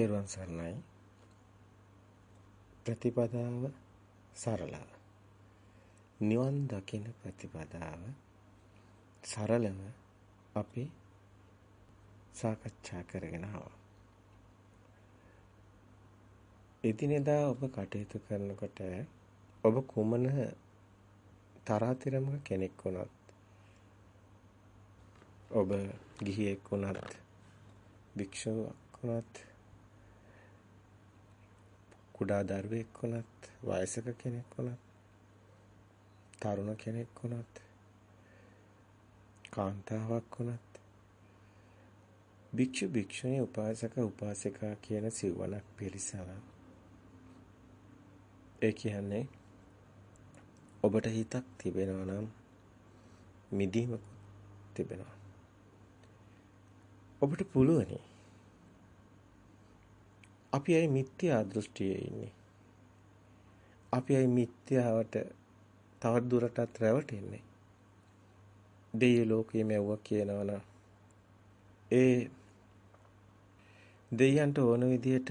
තෙරුවන් සරණයි. ප්‍රතිපදාව සරලව. නිවන් දකින ප්‍රතිපදාව සරලව අපි සාකච්ඡා කරගෙන ආවා. එදිනෙදා ඔබ කටයුතු කරනකොට ඔබ කුමන තරාතිරමක කෙනෙක් වුණත් ඔබ ගිහියෙක් වුණත් භික්ෂුවක් වුණත් කුඩා දරුවෙක් වුණත් වයසක කෙනෙක් වුණත් තරුණ කෙනෙක් වුණත් කාන්තාවක් වුණත් භික්ෂු භික්ෂුණී උපාසක උපාසිකා කියන සිවණක් පිරිසම ඒ කියන්නේ ඔබට හිතක් තිබෙනවා නම් මිදීම තිබෙනවා. ඔබට පුළුවනි අපි අය මිත්‍යා දෘෂ්ටියේ ඉන්නේ. අපි අය මිත්‍යාවට තවත් දුරටත් රැවටෙන්නේ. දෙය ලෝකයේ මැව්වා කියනවනම් ඒ දෙයයන්ට ඕන විදිහට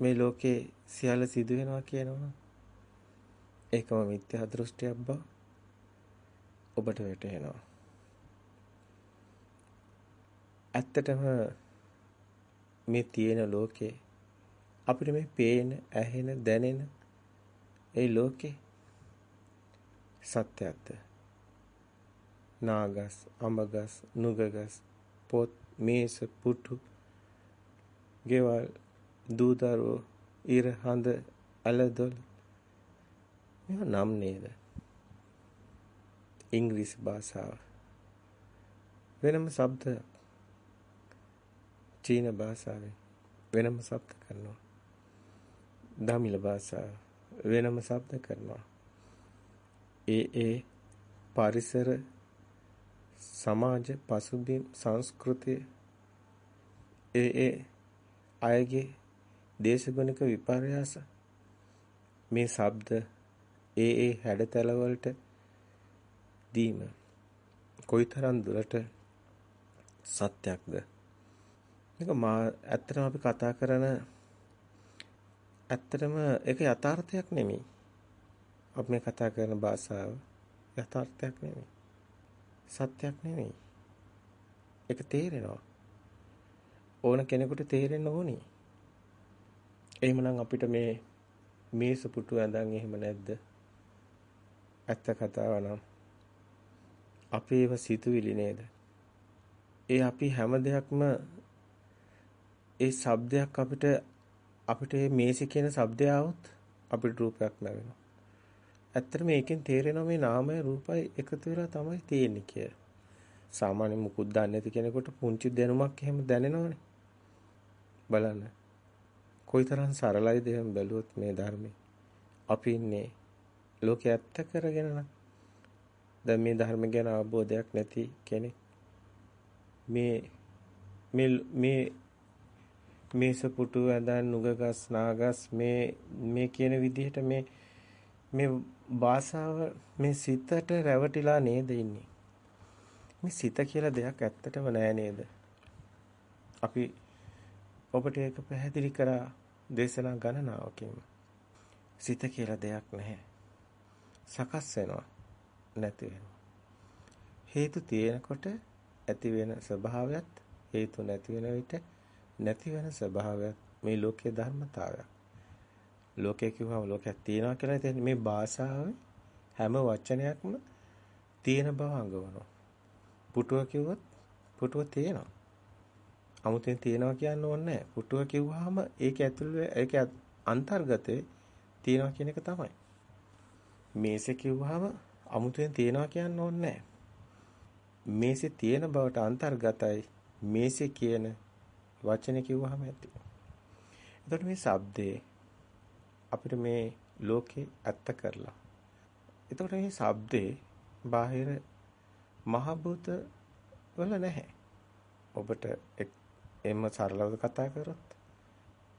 මේ ලෝකේ සියල්ල සිදු වෙනවා කියනවනම් ඒකම මිත්‍යා දෘෂ්ටියක් බව ඔබට වැටහෙනවා. ඇත්තටම මේ තියෙන ලෝකේ අපිට මේ පේන, ඇහෙන, දැනෙන ඒ ලෝකේ සත්‍යයක්ද? නාගස්, අඹගස්, නුගගස්, පොත්, මේස, පුටු, ගෙවල්, දූදරෝ, ඉර හඳ, ඇලදොල් මේවා නම් නේද? ඉංග්‍රීසි භාෂාව වෙනම શબ્ද චීන භාෂාවෙන් වෙනම શબ્ද කරනවා දමිළ භාෂාව වෙනම શબ્ද කරනවා. ඒ ඒ පරිසර සමාජ පසුබිම් සංස්කෘතිය ඒ ඒ අයගේ දේශගුණික විපර්යාස මේ ශබ්ද ඒ ඒ හැඩතල වලට දීම කොයිතරම් දුරට සත්‍යක්ද මේක මා ඇත්තටම අපි කතා කරන ඇත්තටම ඒක යථාර්ථයක් නෙමෙයි. අපි මේ කතා කරන භාෂාව යථාර්ථයක් නෙමෙයි. සත්‍යයක් නෙමෙයි. ඒක තේරෙනවා. ඕන කෙනෙකුට තේරෙන්න ඕනි. එහෙමනම් අපිට මේ මේස පුටු ඇඳන් එහෙම නැද්ද? ඇත්ත කතාව නම් අපේව සිතුවිලි නේද? ඒ අපි හැම දෙයක්ම ඒ shabdයක් අපිට අපිට මේසි කියන શબ્දය આવොත් අපිට රූපයක් ලැබෙනවා. ඇත්තටම මේකෙන් තේරෙනවා මේ නාමය රූපයි එකතු වෙලා තමයි තියෙන්නේ කියලා. සාමාන්‍ය මුකුත් දන්නේ නැති කෙනෙකුට පුංචි දැනුමක් එහෙම දැනෙනවනේ. බලන්න. කොයිතරම් සරලයිද එහෙම බැලුවොත් මේ ධර්මය. අපි ඉන්නේ ලෝකයේ ඇත්ත කරගෙන නම්. දැන් මේ ධර්ම ගැන අවබෝධයක් නැති කෙනෙක් මේ මේ මේ මේස පුටු ඇඳන් නුගගස් නාගස් මේ මේ කියන විදිහට මේ මේ භාෂාව මේ සිතට රැවටිලා නේද ඉන්නේ? මේ සිත කියලා දෙයක් ඇත්තටම නෑ නේද? අපි ඔබට ඒක පැහැදිලි කරා දේශනා ගණනාවකින්. සිත කියලා දෙයක් නැහැ. සකස් වෙනවා නැති වෙනවා. හේතු තියෙනකොට ඇති වෙන ස්වභාවයත් හේතු නැති වෙන විට නැතිවෙන ස්වභාවයක් මේ ලෝකයේ ධර්මතාවයක්. ලෝකය කිව්වම ලෝකයක් තියෙනවා කියලා ඉතින් මේ භාෂාවේ හැම වචනයක්ම තියෙන බව අඟවනවා. පුටුව කිව්වොත් පුටුව තියෙනවා. අමුතෙන් තියෙනවා කියන්න ඕනේ නැහැ. පුටුව කිව්වහම ඒක ඇතුළේ ඒක අන්තර්ගතේ තියෙනවා කියන එක තමයි. මේසෙ කිව්වහම අමුතෙන් තියෙනවා කියන්න ඕනේ නැහැ. මේසෙ තියෙන බවට අන්තර්ගතයි මේසෙ කියන වචනේ කිව්වහම ඇති. එතකොට මේ shabdේ අපිට මේ ලෝකේ ඇත්ත කරලා. එතකොට මේ shabdේ බාහිර මහ භූත වල නැහැ. ඔබට එම්ම සරලව කතා කරොත්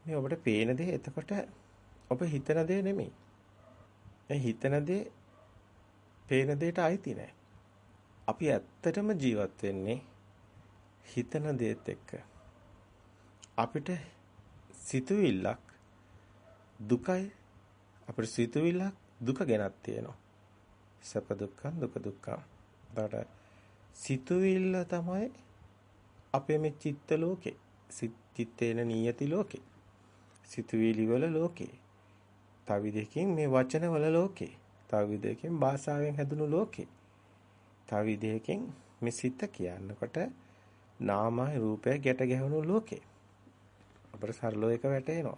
මේ ඔබට පේන දේ එතකොට ඔබ හිතන දේ නෙමෙයි. ඒ හිතන දේ පේන දෙයට අයිති නෑ. අපි ඇත්තටම ජීවත් වෙන්නේ හිතන දේත් එක්ක. අපිට සිතුවිල්ලක් දුකයි අපිට සිතුවිල්ලක් දුක ගැනක් තියෙනවා. සැප දුක්ඛ දුක දුක්ඛ. එතකොට සිතුවිල්ල තමයි අපේ මේ චිත්ත ලෝකේ. චිත්තේන නියති ලෝකේ. සිතුවිලි වල ලෝකේ. තව විදිහකින් මේ වචන වල ලෝකේ. තව විදිහකින් භාෂාවෙන් හැදුණු ලෝකේ. තව විදිහකින් මේ සිත කියනකොට නාමයි රූපය ගැට ගැහුණු ලෝකේ. අපිට සරලව එක වැටේනවා.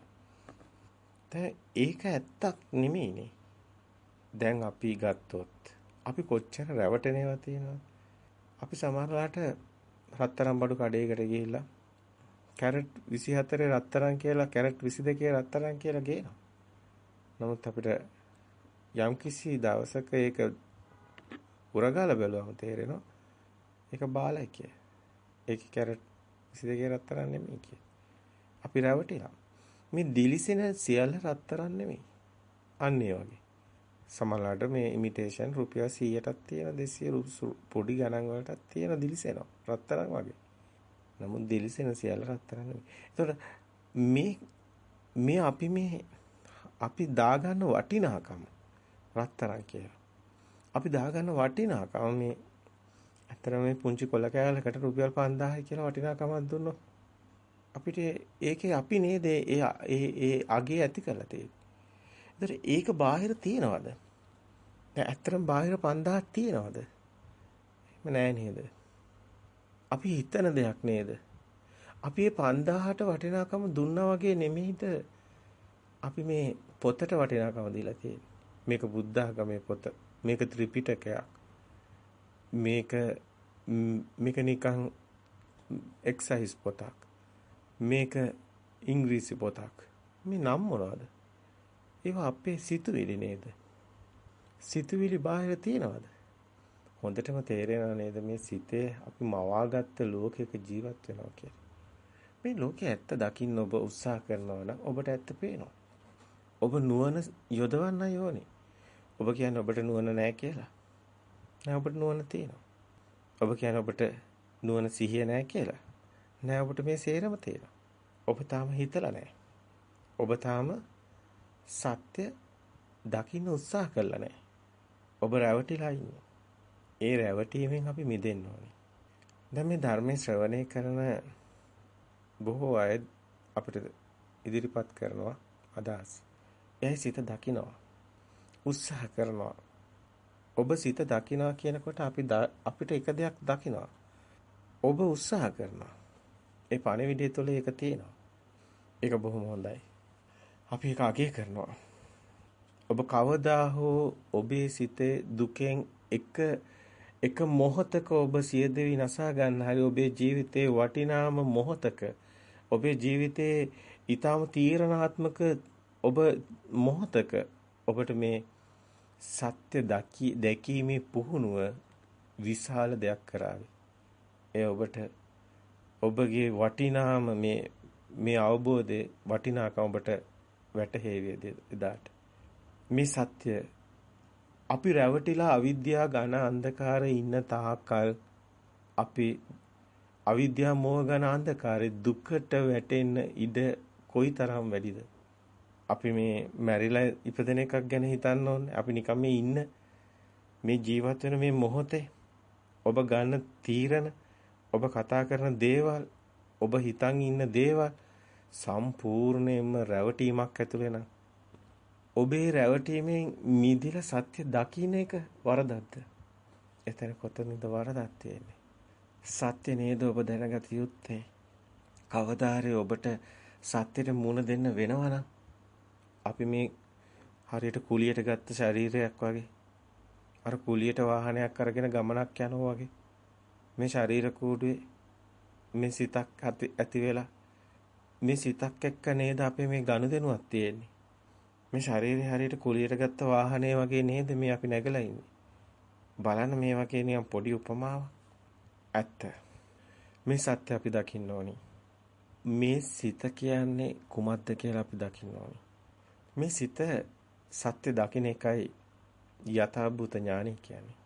දැන් ඒක ඇත්තක් නෙමෙයිනේ. දැන් අපි ගත්තොත් අපි කොච්චර රැවටෙනේවා තියෙනවද? අපි සමහරලාට රත්තරන් බඩු කඩේකට ගිහිල්ලා කැරට් 24 රත්තරන් කියලා කැරට් 22 රත්තරන් කියලා ගේනවා. නමුත් අපිට යම්කිසි දවසක ඒක උරගාල බැලුවම තේරෙනවා ඒක බාලයි කිය. ඒක කැරට් 22 රත්තරන් නෙමෙයි කිය. අපි රැවටිලා. මේ දිලිසෙන සියල්ල රත්තරන් නෙමෙයි. අන්න ඒ වගේ. සමහරවිට මේ ඉමිටේෂන් රුපියල් 100ටක් තියෙන 200 පොඩි ගණන් වලටත් තියෙන දිලිසෙනවා. රත්තරන් වගේ. නමුත් දිලිසෙන සියල්ල රත්තරන් නෙමෙයි. ඒතකොට මේ මේ අපි මේ අපි දාගන්න වටිනාකම රත්තරන් කියලා. අපි දාගන්න වටිනාකම මේ ඇත්තටම මේ පුංචි කොල කෑල්ලකට රුපියල් 5000යි කියලා වටිනාකමක් දුන්නොත් අපිට ඒකේ අපි නේද ඒ ඒ ඒ අගේ ඇති කරලා තියෙන්නේ. ඒතර ඒක බාහිර තියනවද? දැන් ඇත්තටම බාහිර 5000ක් තියනවද? එහෙම නෑ නේද? අපි හිතන දෙයක් නේද? අපි මේ 5000ට වටිනාකම දුන්නා වගේ නෙමෙයිද අපි මේ පොතට වටිනාකම දීලා තියෙන්නේ. මේක බුද්ධ ආගමේ පොත. මේක ත්‍රිපිටකයක්. මේක මේක නිකන් එක්සයිස් පොතක්. මේක ඉංග්‍රීසි පොතක්. මේ නම් මොනවද? ඒවා අපේ සිතුවිලි නේද? සිතුවිලි බාහිර තියනවද? හොඳටම තේරෙනව නේද මේ සිතේ අපි මවාගත්ත ලෝකයක ජීවත් වෙනවා කියලා. මේ ලෝකයේ ඇත්ත දකින්න ඔබ උත්සාහ කරනවා නම් ඔබට ඇත්ත පේනවා. ඔබ නුවණ යොදවන්න ඕනේ. ඔබ කියන්නේ ඔබට නුවණ නැහැ කියලා. නෑ ඔබට නුවණ තියෙනවා. ඔබ කියන්නේ ඔබට නුවණ සිහිය නැහැ කියලා. නෑ ඔබට මේ සේරම තියෙනවා. ඔබ තාම හිතලා නැහැ. ඔබ තාම සත්‍ය දකින්න උත්සාහ කළා නැහැ. ඔබ රැවටිලා ඉන්නේ. ඒ රැවටීමෙන් අපි මිදෙන්න ඕනේ. දැන් මේ ධර්මයේ ශ්‍රවණය කරන බොහෝ අය අපිට ඉදිරිපත් කරනවා අදහස්. එයි සිත දකිනවා. උත්සාහ කරනවා. ඔබ සිත දකිනවා කියනකොට අපි අපිට එක දෙයක් දකිනවා. ඔබ උත්සාහ කරනවා. ඒ පණිවිඩය තුළ ඒක තියෙනවා. ඒක බොහොම හොඳයි. අපි ඒක අගය කරනවා. ඔබ කවදා හෝ ඔබේ සිතේ දුකෙන් එක එක මොහතක ඔබ සියදෙවි නසා ගන්න හරි ඔබේ ජීවිතේ වටිනාම මොහතක ඔබේ ජීවිතේ ඊටාම තීරණාත්මක ඔබ මොහතක ඔබට මේ සත්‍ය දැකීමේ පුහුණුව විශාල දෙයක් කරાવી. ඒ ඔබට ඔබගේ වටිනාම මේ මේ අවබෝධයේ වටිනාකම ඔබට වැටහෙවි එදාට. මේ සත්‍ය අපි රැවටිලා අවිද්‍යා ඝන අන්ධකාරේ ඉන්න තාක්කල් අපි අවිද්‍යා මෝහ ඝන අන්ධකාරේ දුකට වැටෙන්න ඉඩ කොයිතරම් වැඩිද? අපි මේ මැරිලා ඉපදෙන එකක් ගැන හිතන්න ඕනේ. අපි නිකන් මේ ඉන්න මේ ජීවත් වෙන මේ මොහොතේ ඔබ ගන්න තීරණ ඔබ කතා කරන දේවල් ඔබ හිතන් ඉන්න දේවල් සම්පූර්ණයෙන්ම රැවටීමක් ඇතුළේ නම් ඔබේ රැවටීමෙන් මිදිලා සත්‍ය දකින්න එක වරදක්ද? එතන කොතනද වරදක් තියෙන්නේ? සත්‍ය නේද ඔබ දැනගත යුත්තේ? කවදාහරි ඔබට සත්‍යෙට මුණ දෙන්න වෙනවනම් අපි මේ හරියට කුලියට ගත්ත ශරීරයක් වගේ අර කුලියට වාහනයක් අරගෙන ගමනක් යනවා වගේ මේ ශරීර කූඩුවේ මේ සිතක් ඇති වෙලා මේ සිතක් එක්ක නේද අපේ මේ ගනුදෙනුවක් තියෙන්නේ. මේ ශරීරය හරියට කුලියට ගත්ත වාහනේ වගේ නේද මේ අපි නැගලා ඉන්නේ. බලන්න මේ වගේ නිකන් පොඩි උපමාවක්. ඇත්ත. මේ සත්‍ය අපි දකින්න ඕනි. මේ සිත කියන්නේ කුමක්ද කියලා අපි දකින්න ඕනි. මේ සිත සත්‍ය දකින්න එකයි යථාභූත ඥානය කියන්නේ.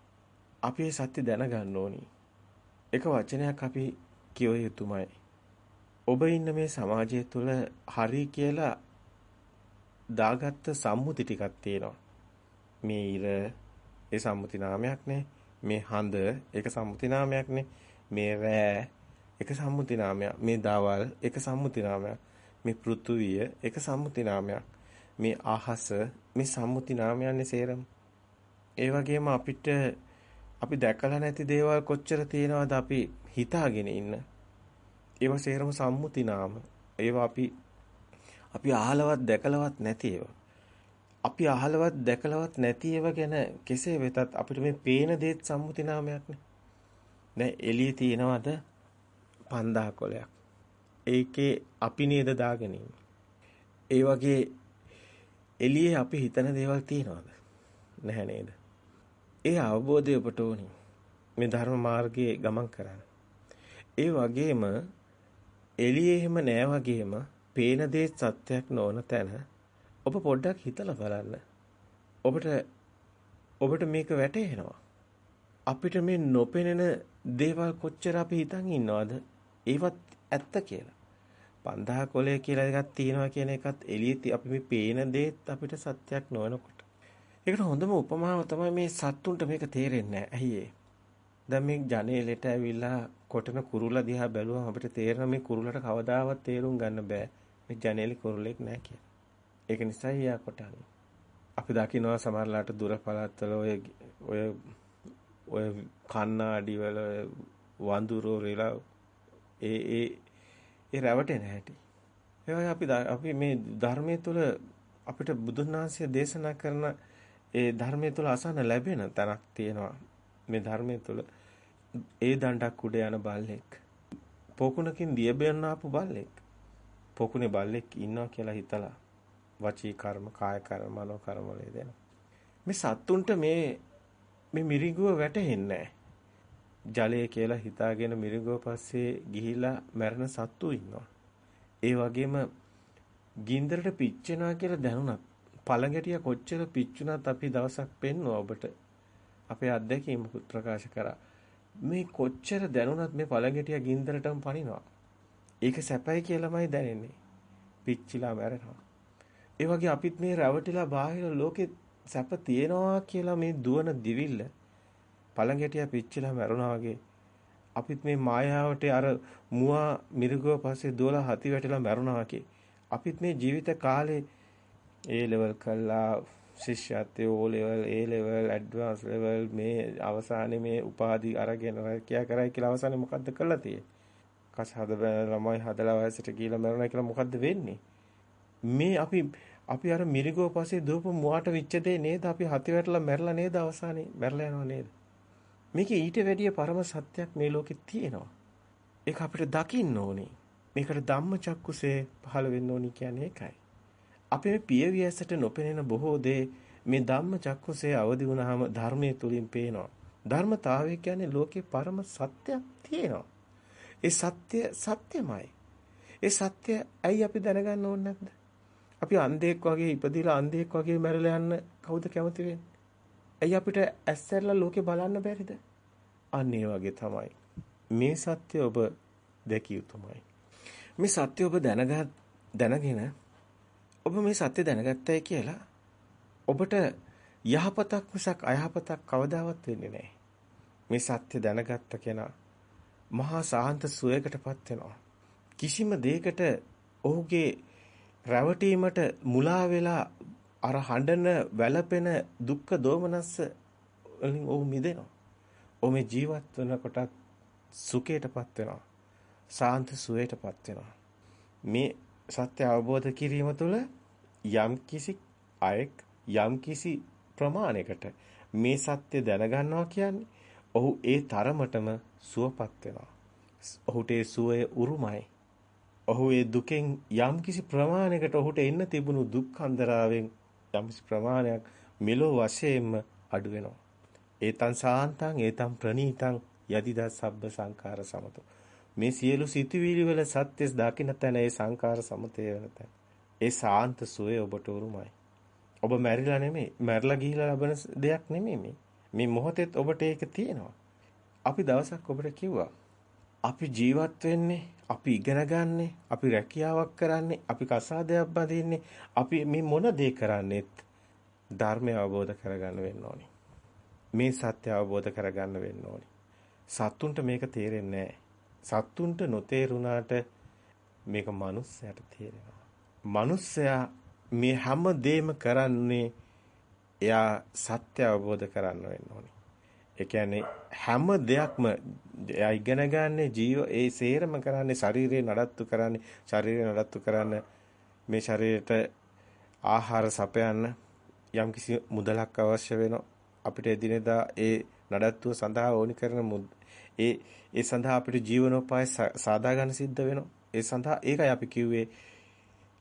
අපි මේ සත්‍ය දැනගන්න ඕනි. එක වචනයක් අපි කිව යුතුමයි. ඔබ ඉන්න මේ සමාජය තුළ හරි කියලා දාගත්ත සම්මුති ටිකක් තියෙනවා. මේ ඉර ඒ සම්මුති නාමයක් නේ. මේ හඳ ඒක සම්මුති නාමයක් නේ. මේ රෑ ඒක සම්මුති නාමයක්. මේ දවල් ඒක සම්මුති නාමයක්. මේ පෘථුවිය ඒක සම්මුති නාමයක්. මේ ආහස මේ සම්මුති නාමයන්නේ සේරම. ඒ වගේම අපිට අපි දැකලා නැති දේවල් කොච්චර තියෙනවද අපි හිතාගෙන ඉන්න. ඒවා සේරම සම්මුති නාම. ඒවා අපි අපි අහලවත් දැකලවත් නැති ඒවා. අපි අහලවත් දැකලවත් නැති ඒවා ගැන කෙසේ වෙතත් අපිට මේ පේන දේත් සම්මුති නාමයක්නේ. දැන් එළියේ තියෙනවද 5000 කොලයක්. ඒකේ අපි නේද දාගෙන ඒ වගේ එළියේ අපි හිතන දේවල් තියනවද? නැහැ නේද? ඒ අවබෝධය ඔබට ඕනි. මේ ධර්ම මාර්ගයේ ගමන් කරන්න. ඒ වගේම එළියේ එහෙම නෑ වගේම පේන දේ සත්‍යයක් නොවන තැන ඔබ පොඩ්ඩක් හිතලා බලන්න. ඔබට ඔබට මේක වැටහෙනවා. අපිට මේ නොපෙනෙන දේවල් කොච්චර අපි හිතන් ඉන්නවද? ඒවත් ඇත්ත කියලා. 5000 කොලේ කියලා එකක් තියෙනවා කියන එකත් එළියේ අපි මේ පේන දේත් අපිට සත්‍යයක් නොවනකොට. ඒකට හොඳම උපමාව තමයි මේ සත්තුන්ට මේක තේරෙන්නේ නැහැ. ඇයි දැන් මේ ජනේලෙට ඇවිල්ලා කොටන කුරුල්ලා දිහා බැලුවම අපිට තේරෙනවා මේ කුරුල්ලට කවදාවත් තේරුම් ගන්න බෑ. මේ ජනේලි කුරුල්ලෙක් නැහැ කියලා. ඒක නිසා යා කොටන්නේ. අපි දකිනවා සමහරලාට දුර පළාත්වල ඔය ඔය ඔය කන්නාඩි වල වඳුරෝ රෙලා ඒ ඒ ඒ රැවටෙන හැටි. ඒ අපි අපි මේ ධර්මයේ තුල අපිට බුදුන් වහන්සේ දේශනා කරන ඒ ධර්මයේ තුල අසන්න ලැබෙන තැනක් තියෙනවා. මේ ධර්මයේ තුල ඒ දණ්ඩක් උඩ යන බල්ලෙක්. පොකුණකින් දියබෙන්න ආපු බල්ලෙක්. පොකුණේ බල්ලෙක් ඉන්නවා කියලා හිතලා වචී කර්ම, කාය කර්ම, මනෝ කර්ම වල දෙනවා. මේ සත්තුන්ට මේ මේ මිරිඟුව වැටෙන්නේ ජලය කියලා හිතාගෙන මිරිඟුව පස්සේ ගිහිලා මැරෙන සත්තු ඉන්නවා. ඒ වගේම ගින්දරට පිච්චෙනවා කියලා දැනුණත් පළඟැටිය කොච්චර පිච්චුණත් අපි දවසක් පෙන්නවා ඔබට අපේ අත්දැකීම ප්‍රකාශ කරා. මේ කොච්චර දැනුණත් මේ පළඟැටිය ගින්දරටම පනිනවා. ඒක සැපයි කියලාමයි දැනෙන්නේ. පිච්චිලා මැරෙනවා. ඒ වගේ අපිත් මේ රැවටිලා බාහිර ලෝකෙ සැප තියෙනවා කියලා මේ දුවන දිවිල්ල පළඟැටියා පිච්චිලා මැරුණා වගේ අපිත් මේ මායාවට අර මුවා මිරිගුව පස්සේ දුවලා හති වැටිලා මැරුණා වගේ අපිත් මේ ජීවිත කාලේ ඒ ලෙවල් කළා ශිෂ්‍යත්වයේ O level A level advanced level මේ අවසානයේ මේ උපාධි අරගෙන කියා කරයි කියලා අවසානයේ මොකද්ද කළා තියෙන්නේ? කස හද ළමයි හදලා වයසට ගිහිල්ලා මරුණා කියලා මොකද්ද වෙන්නේ? මේ අපි අපි අර මිරිගෝ පස්සේ දූප මුවාට විච්ච දේ නේද? අපි හති වැටලා මැරලා නේද අවසානයේ? මැරලා යනවා නේද? මේකේ ඊට වැඩිය පරම සත්‍යයක් මේ ලෝකෙ තියෙනවා. ඒක අපිට දකින්න ඕනේ. මේකට ධම්මචක්කුසේ පහළ වෙන්න ඕනි කියන්නේ ඒකයි අපේ පියවියසට නොපෙනෙන බොහෝ දේ මේ ධම්මචක්කුසේ අවදි වුණාම ධර්මයේ තුලින් පේනවා ධර්මතාවය කියන්නේ ලෝකේ පරම සත්‍යයක් තියෙනවා ඒ සත්‍ය සත්‍යමයි ඒ සත්‍ය ඇයි අපි දැනගන්න ඕනේ නැද්ද අපි අන්ධෙක් වගේ ඉපදිලා අන්ධෙක් වගේ මැරලා යන්න කවුද කැමති වෙන්නේ? ඇයි අපිට ඇස්සැරලා ලෝකේ බලන්න බැරිද? අන්න ඒ වගේ තමයි. මේ සත්‍ය ඔබ දැකිය යුතුමයි. මේ සත්‍ය ඔබ දැනගත් දැනගෙන ඔබ මේ සත්‍ය දැනගත්තයි කියලා ඔබට යහපතක් මිසක් අයහපතක් කවදාවත් වෙන්නේ නැහැ. මේ සත්‍ය දැනගත්ත කෙනා මහා සාන්ත සුවයකටපත් වෙනවා. කිසිම දෙයකට ඔහුගේ රැවටීමට මුලා වෙලා අර හඬන වැළපෙන දුක්ඛ දෝමනස්ස වලින් ඔහු මිදෙනවා. ඔහු මේ ජීවත් වෙනකොටත් සුඛයටපත් වෙනවා. සාන්ත සුවයටපත් වෙනවා. මේ සත්‍ය අවබෝධ කිරීම තුළ යම් කිසි අයෙක් යම් කිසි ප්‍රමාණයකට මේ සත්‍ය දැනගන්නවා කියන්නේ ඔහු ඒ තරමටම සුවපත් වෙනවා. ඔහුට ඒ සුවය උරුමයි. ඔහු ඒ දුකෙන් යම්කිසි ප්‍රමාණයකට ඔහුට එන්න තිබුණු දුක් අන්දරාවෙන් යම්කිසි ප්‍රමාණයක් මෙලෝ වශයෙන්ම අඩු වෙනවා. ඒතං සාන්තං ඒතං ප්‍රණීතං යදිදා සබ්බ සංඛාර සමතෝ. මේ සියලු සිතුවිලි වල සත්‍යස් දකින්න තැන ඒ සංඛාර සමතය වෙන තැන. ඒ සාන්ත සුවේ ඔබට උරුමයි. ඔබ මැරිලා නෙමෙයි, මැරිලා ගිහිලා ලබන දෙයක් නෙමෙයි මේ. මේ මොහොතේත් ඔබට ඒක තියෙනවා. අපි දවසක් ඔබට කිව්වා අපි ජීවත් වෙන්නේ අපි ඉගෙන ගන්නෙ අපි රැකියාවක් කරන්නේ අපි කසාදයක් බඳින්නේ අපි මේ මොන දේ කරන්නේත් ධර්මය අවබෝධ කරගන්න වෙන්න ඕනි මේ සත්‍ය අවබෝධ කරගන්න වෙන්න ඕනි සත්තුන්ට මේක තේරෙන්නේ සත්තුන්ට නොතේරුණාට මේක මිනිස්සයාට තේරෙනවා. මිනිස්සයා මේ හැම දෙයක්ම කරන්නේ එයා සත්‍ය අවබෝධ කරන්න වෙන්න ඕනි. ඒ කියන්නේ හැම දෙයක්ම එයා ඉගෙන ගන්න ජීව ඒ සේරම කරන්නේ ශරීරේ නඩත්තු කරන්නේ ශරීරේ නඩත්තු කරන්න මේ ශරීරයට ආහාර සපයන්න යම්කිසි මුදලක් අවශ්‍ය වෙනවා. අපිට එදිනෙදා ඒ නඩත්තුව සඳහා ඕනි කරන ඒ ඒ සඳහා අපිට ජීවනෝපාය සාදා ගන්න සිද්ධ වෙනවා ඒ සඳහා ඒකයි අපි කිව්වේ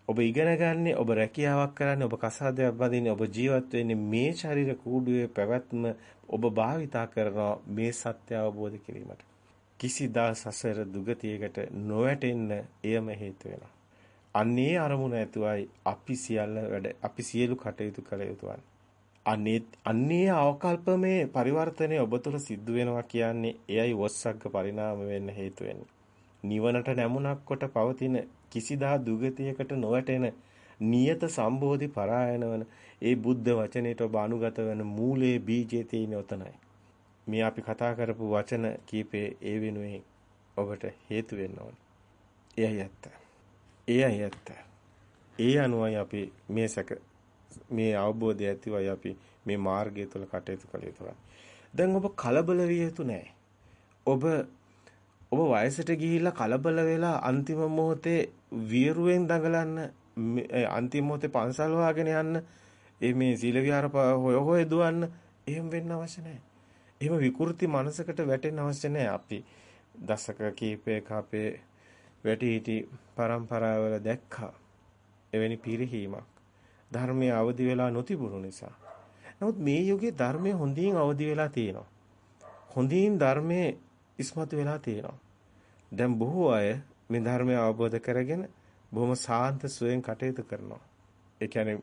ඔබ ඉගෙන ගන්නේ ඔබ රැකියාවක් කරන්නේ ඔබ කසාදයක් බඳින්නේ ඔබ ජීවත් වෙන්නේ මේ ශරීර කූඩුවේ පැවැත්ම ඔබ භාවිතා කරනවා මේ සත්‍ය අවබෝධ කිරීමට කිසිදා සසර දුගතියකට නොවැටෙන්න එයම හේතු වෙනවා. අන්නේ අරමුණ ඇතුවයි අපි සියල්ල වැඩ අපි සියලු කටයුතු කළ යුතුවන්නේ. අනේ අන්නේ අවකල්පමේ පරිවර්තනය ඔබ තුළ සිද්ධ වෙනවා කියන්නේ එයයි වස්සග්ග පරිණාම වෙන්න හේතු වෙන්නේ. නිවනට නැමුණක් කොට පවතින කිසිදා දුගතියකට නොවැටෙන නියත සම්බෝධි පරායන වන ඒ බුද්ධ වචනයට ඔබ අනුගත වෙන මූලයේ බීජයේ තියෙන උතනයි. මේ අපි කතා කරපු වචන කීපේ ඒ වෙනුවෙන් ඔබට හේතු වෙන්න ඕන. එයයි ඇත්ත. එයයි ඇත්ත. ඒ අනුවයි අපි මේ සැක මේ අවබෝධය ඇතිවයි අපි මේ මාර්ගය තුළ කටයුතු කළ යුතුයි. දැන් ඔබ කලබල විය යුතු නෑ. ඔබ ඔබ වයසට ගිහිල්ලා කලබල වෙලා අන්තිම මොහොතේ වියරුවෙන් දඟලන්න අන්තිම මොහොතේ පන්සල් වාගෙන යන්න ඒ මේ සීල විහාර හොය හොය දුවන්න එහෙම වෙන්න අවශ්‍ය නැහැ. එහෙම විකෘති මනසකට වැටෙන්න අවශ්‍ය නැහැ අපි. දශක කීපයක අපේ වැටි පරම්පරාවල දැක්කා. එවැනි පිරිහීමක්. ධර්මයේ අවදි වෙලා නොතිබුණු නිසා. නමුත් මේ යුගයේ ධර්මයේ හොඳින් අවදි වෙලා තියෙනවා. හොඳින් ධර්මයේ ඉස්මතු වෙලා තියෙනවා. දැන් බොහෝ අය මේ ධර්මය අවබෝධ කරගෙන බොහොම සාන්ත සුවයෙන් කටයුතු කරනවා. ඒ කියන්නේ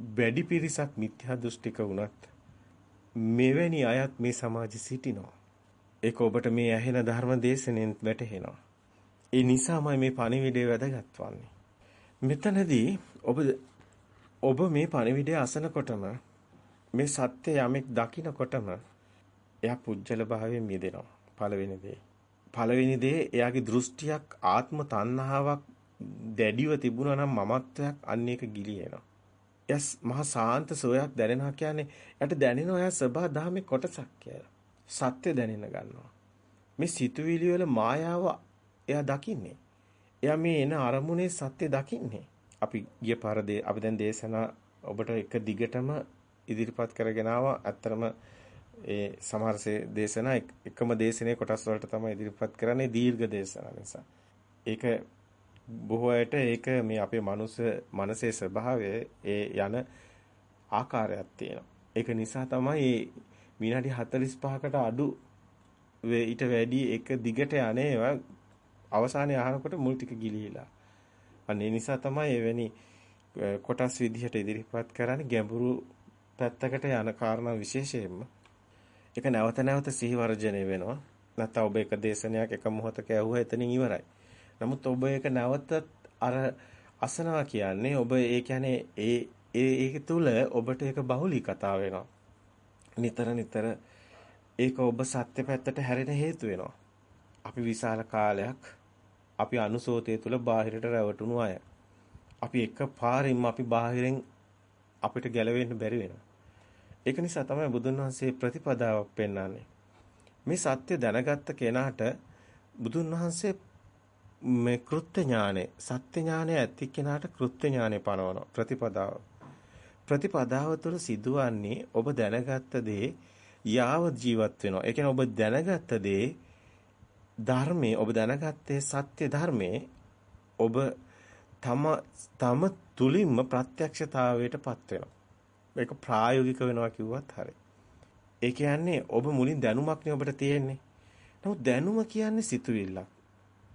වැඩි පිරිසක් මිත්‍යා දෘෂ්ටික වුණත් මෙවැනි අයත් මේ සමාජෙ සිටිනවා. ඒක ඔබට මේ ඇහෙන ධර්ම දේශනෙන් වැටහෙනවා. ඒ නිසාමයි මේ පණිවිඩය වැදගත් වන්නේ. මෙතනදී ඔබ ඔබ මේ පණිවිඩය අසනකොටම මේ සත්‍ය යමෙක් දකිනකොටම එයා පුජ්‍යල භාවයෙන් මිදෙනවා. පළවෙනි දේ. පළවෙනි දේ එයාගේ දෘෂ්ටියක් ආත්ම තණ්හාවක් දැඩිව තිබුණා නම් මමත්වයක් අන්න ඒක ගිලිහෙනවා. යස් මහා සාන්ත සෝයක් දැනෙනවා කියන්නේ යට දැනෙනවා එයා සබා දහමේ කොටසක් කියලා. සත්‍ය දැනෙන්න ගන්නවා. මේ සිතුවිලි වල මායාව එයා දකින්නේ. එයා මේ එන අරමුණේ සත්‍ය දකින්නේ. අපි ගිය පාර අපි දැන් දේශනා ඔබට එක දිගටම ඉදිරිපත් කරගෙන ආවා. ඇත්තරම ඒ සමහර දේශනා එකම දේශනේ කොටස් වලට තමයි ඉදිරිපත් කරන්නේ දීර්ඝ දේශනා නිසා. ඒක බොහෝ අයට ඒක මේ අපේ මනුස්ස මනසේ ස්වභාවය ඒ යන ආකාරයක් තියෙනවා. ඒක නිසා තමයි විනාඩි 45කට අඩු ඊට වැඩි එක දිගට යන්නේවා අවසානයේ අහනකොට මුල් ටික ගිලිහිලා. අන්න ඒ නිසා තමයි එවැනි කොටස් විදිහට ඉදිරිපත් කරන්නේ ගැඹුරු පැත්තකට යන කාරණා විශේෂයෙන්ම ඒක නැවත නැවත සිහි වර්ජනය වෙනවා. නැත්නම් ඔබ එක දේශනයක් එක මොහොතක ඇහුවා එතනින් ඉවරයි. නමුත් ඔබ ඒක නැවතත් අර අසනවා කියන්නේ ඔබ ඒ කියන්නේ ඒ ඒ ඒක තුල ඔබට ඒක බහුලී කතා වෙනවා. නිතර නිතර ඒක ඔබ සත්‍ය පැත්තට හැරෙන හේතු වෙනවා. අපි විශාල කාලයක් අපි අනුසෝතය තුල බාහිරට රැවටුණු අය. අපි එක පාරින්ම අපි බාහිරෙන් අපිට ගැලවෙන්න බැරි වෙනවා. ඒක නිසා තමයි බුදුන් වහන්සේ ප්‍රතිපදාවක් පෙන්වන්නේ. මේ සත්‍ය දැනගත්ත කෙනාට බුදුන් වහන්සේ මේ කෘත්‍ය ඥානෙ සත්‍ය ඥානෙ ඇති කෙනාට කෘත්‍ය ඥානෙ පනවන ප්‍රතිපදාව ප්‍රතිපදාව තුළ සිදුවන්නේ ඔබ දැනගත්ත දේ යාව ජීවත් වෙනවා ඒ කියන්නේ ඔබ දැනගත්ත දේ ධර්මයේ ඔබ දැනගත්තේ සත්‍ය ධර්මයේ ඔබ තම තම තුලින්ම ප්‍රත්‍යක්ෂතාවයටපත් වෙනවා මේක ප්‍රායෝගික වෙනවා කිව්වත් හරි ඒ කියන්නේ ඔබ මුලින් දැනුමක්නේ ඔබට තියෙන්නේ නමුත් දැනුම කියන්නේ සිතුවිල්ලක්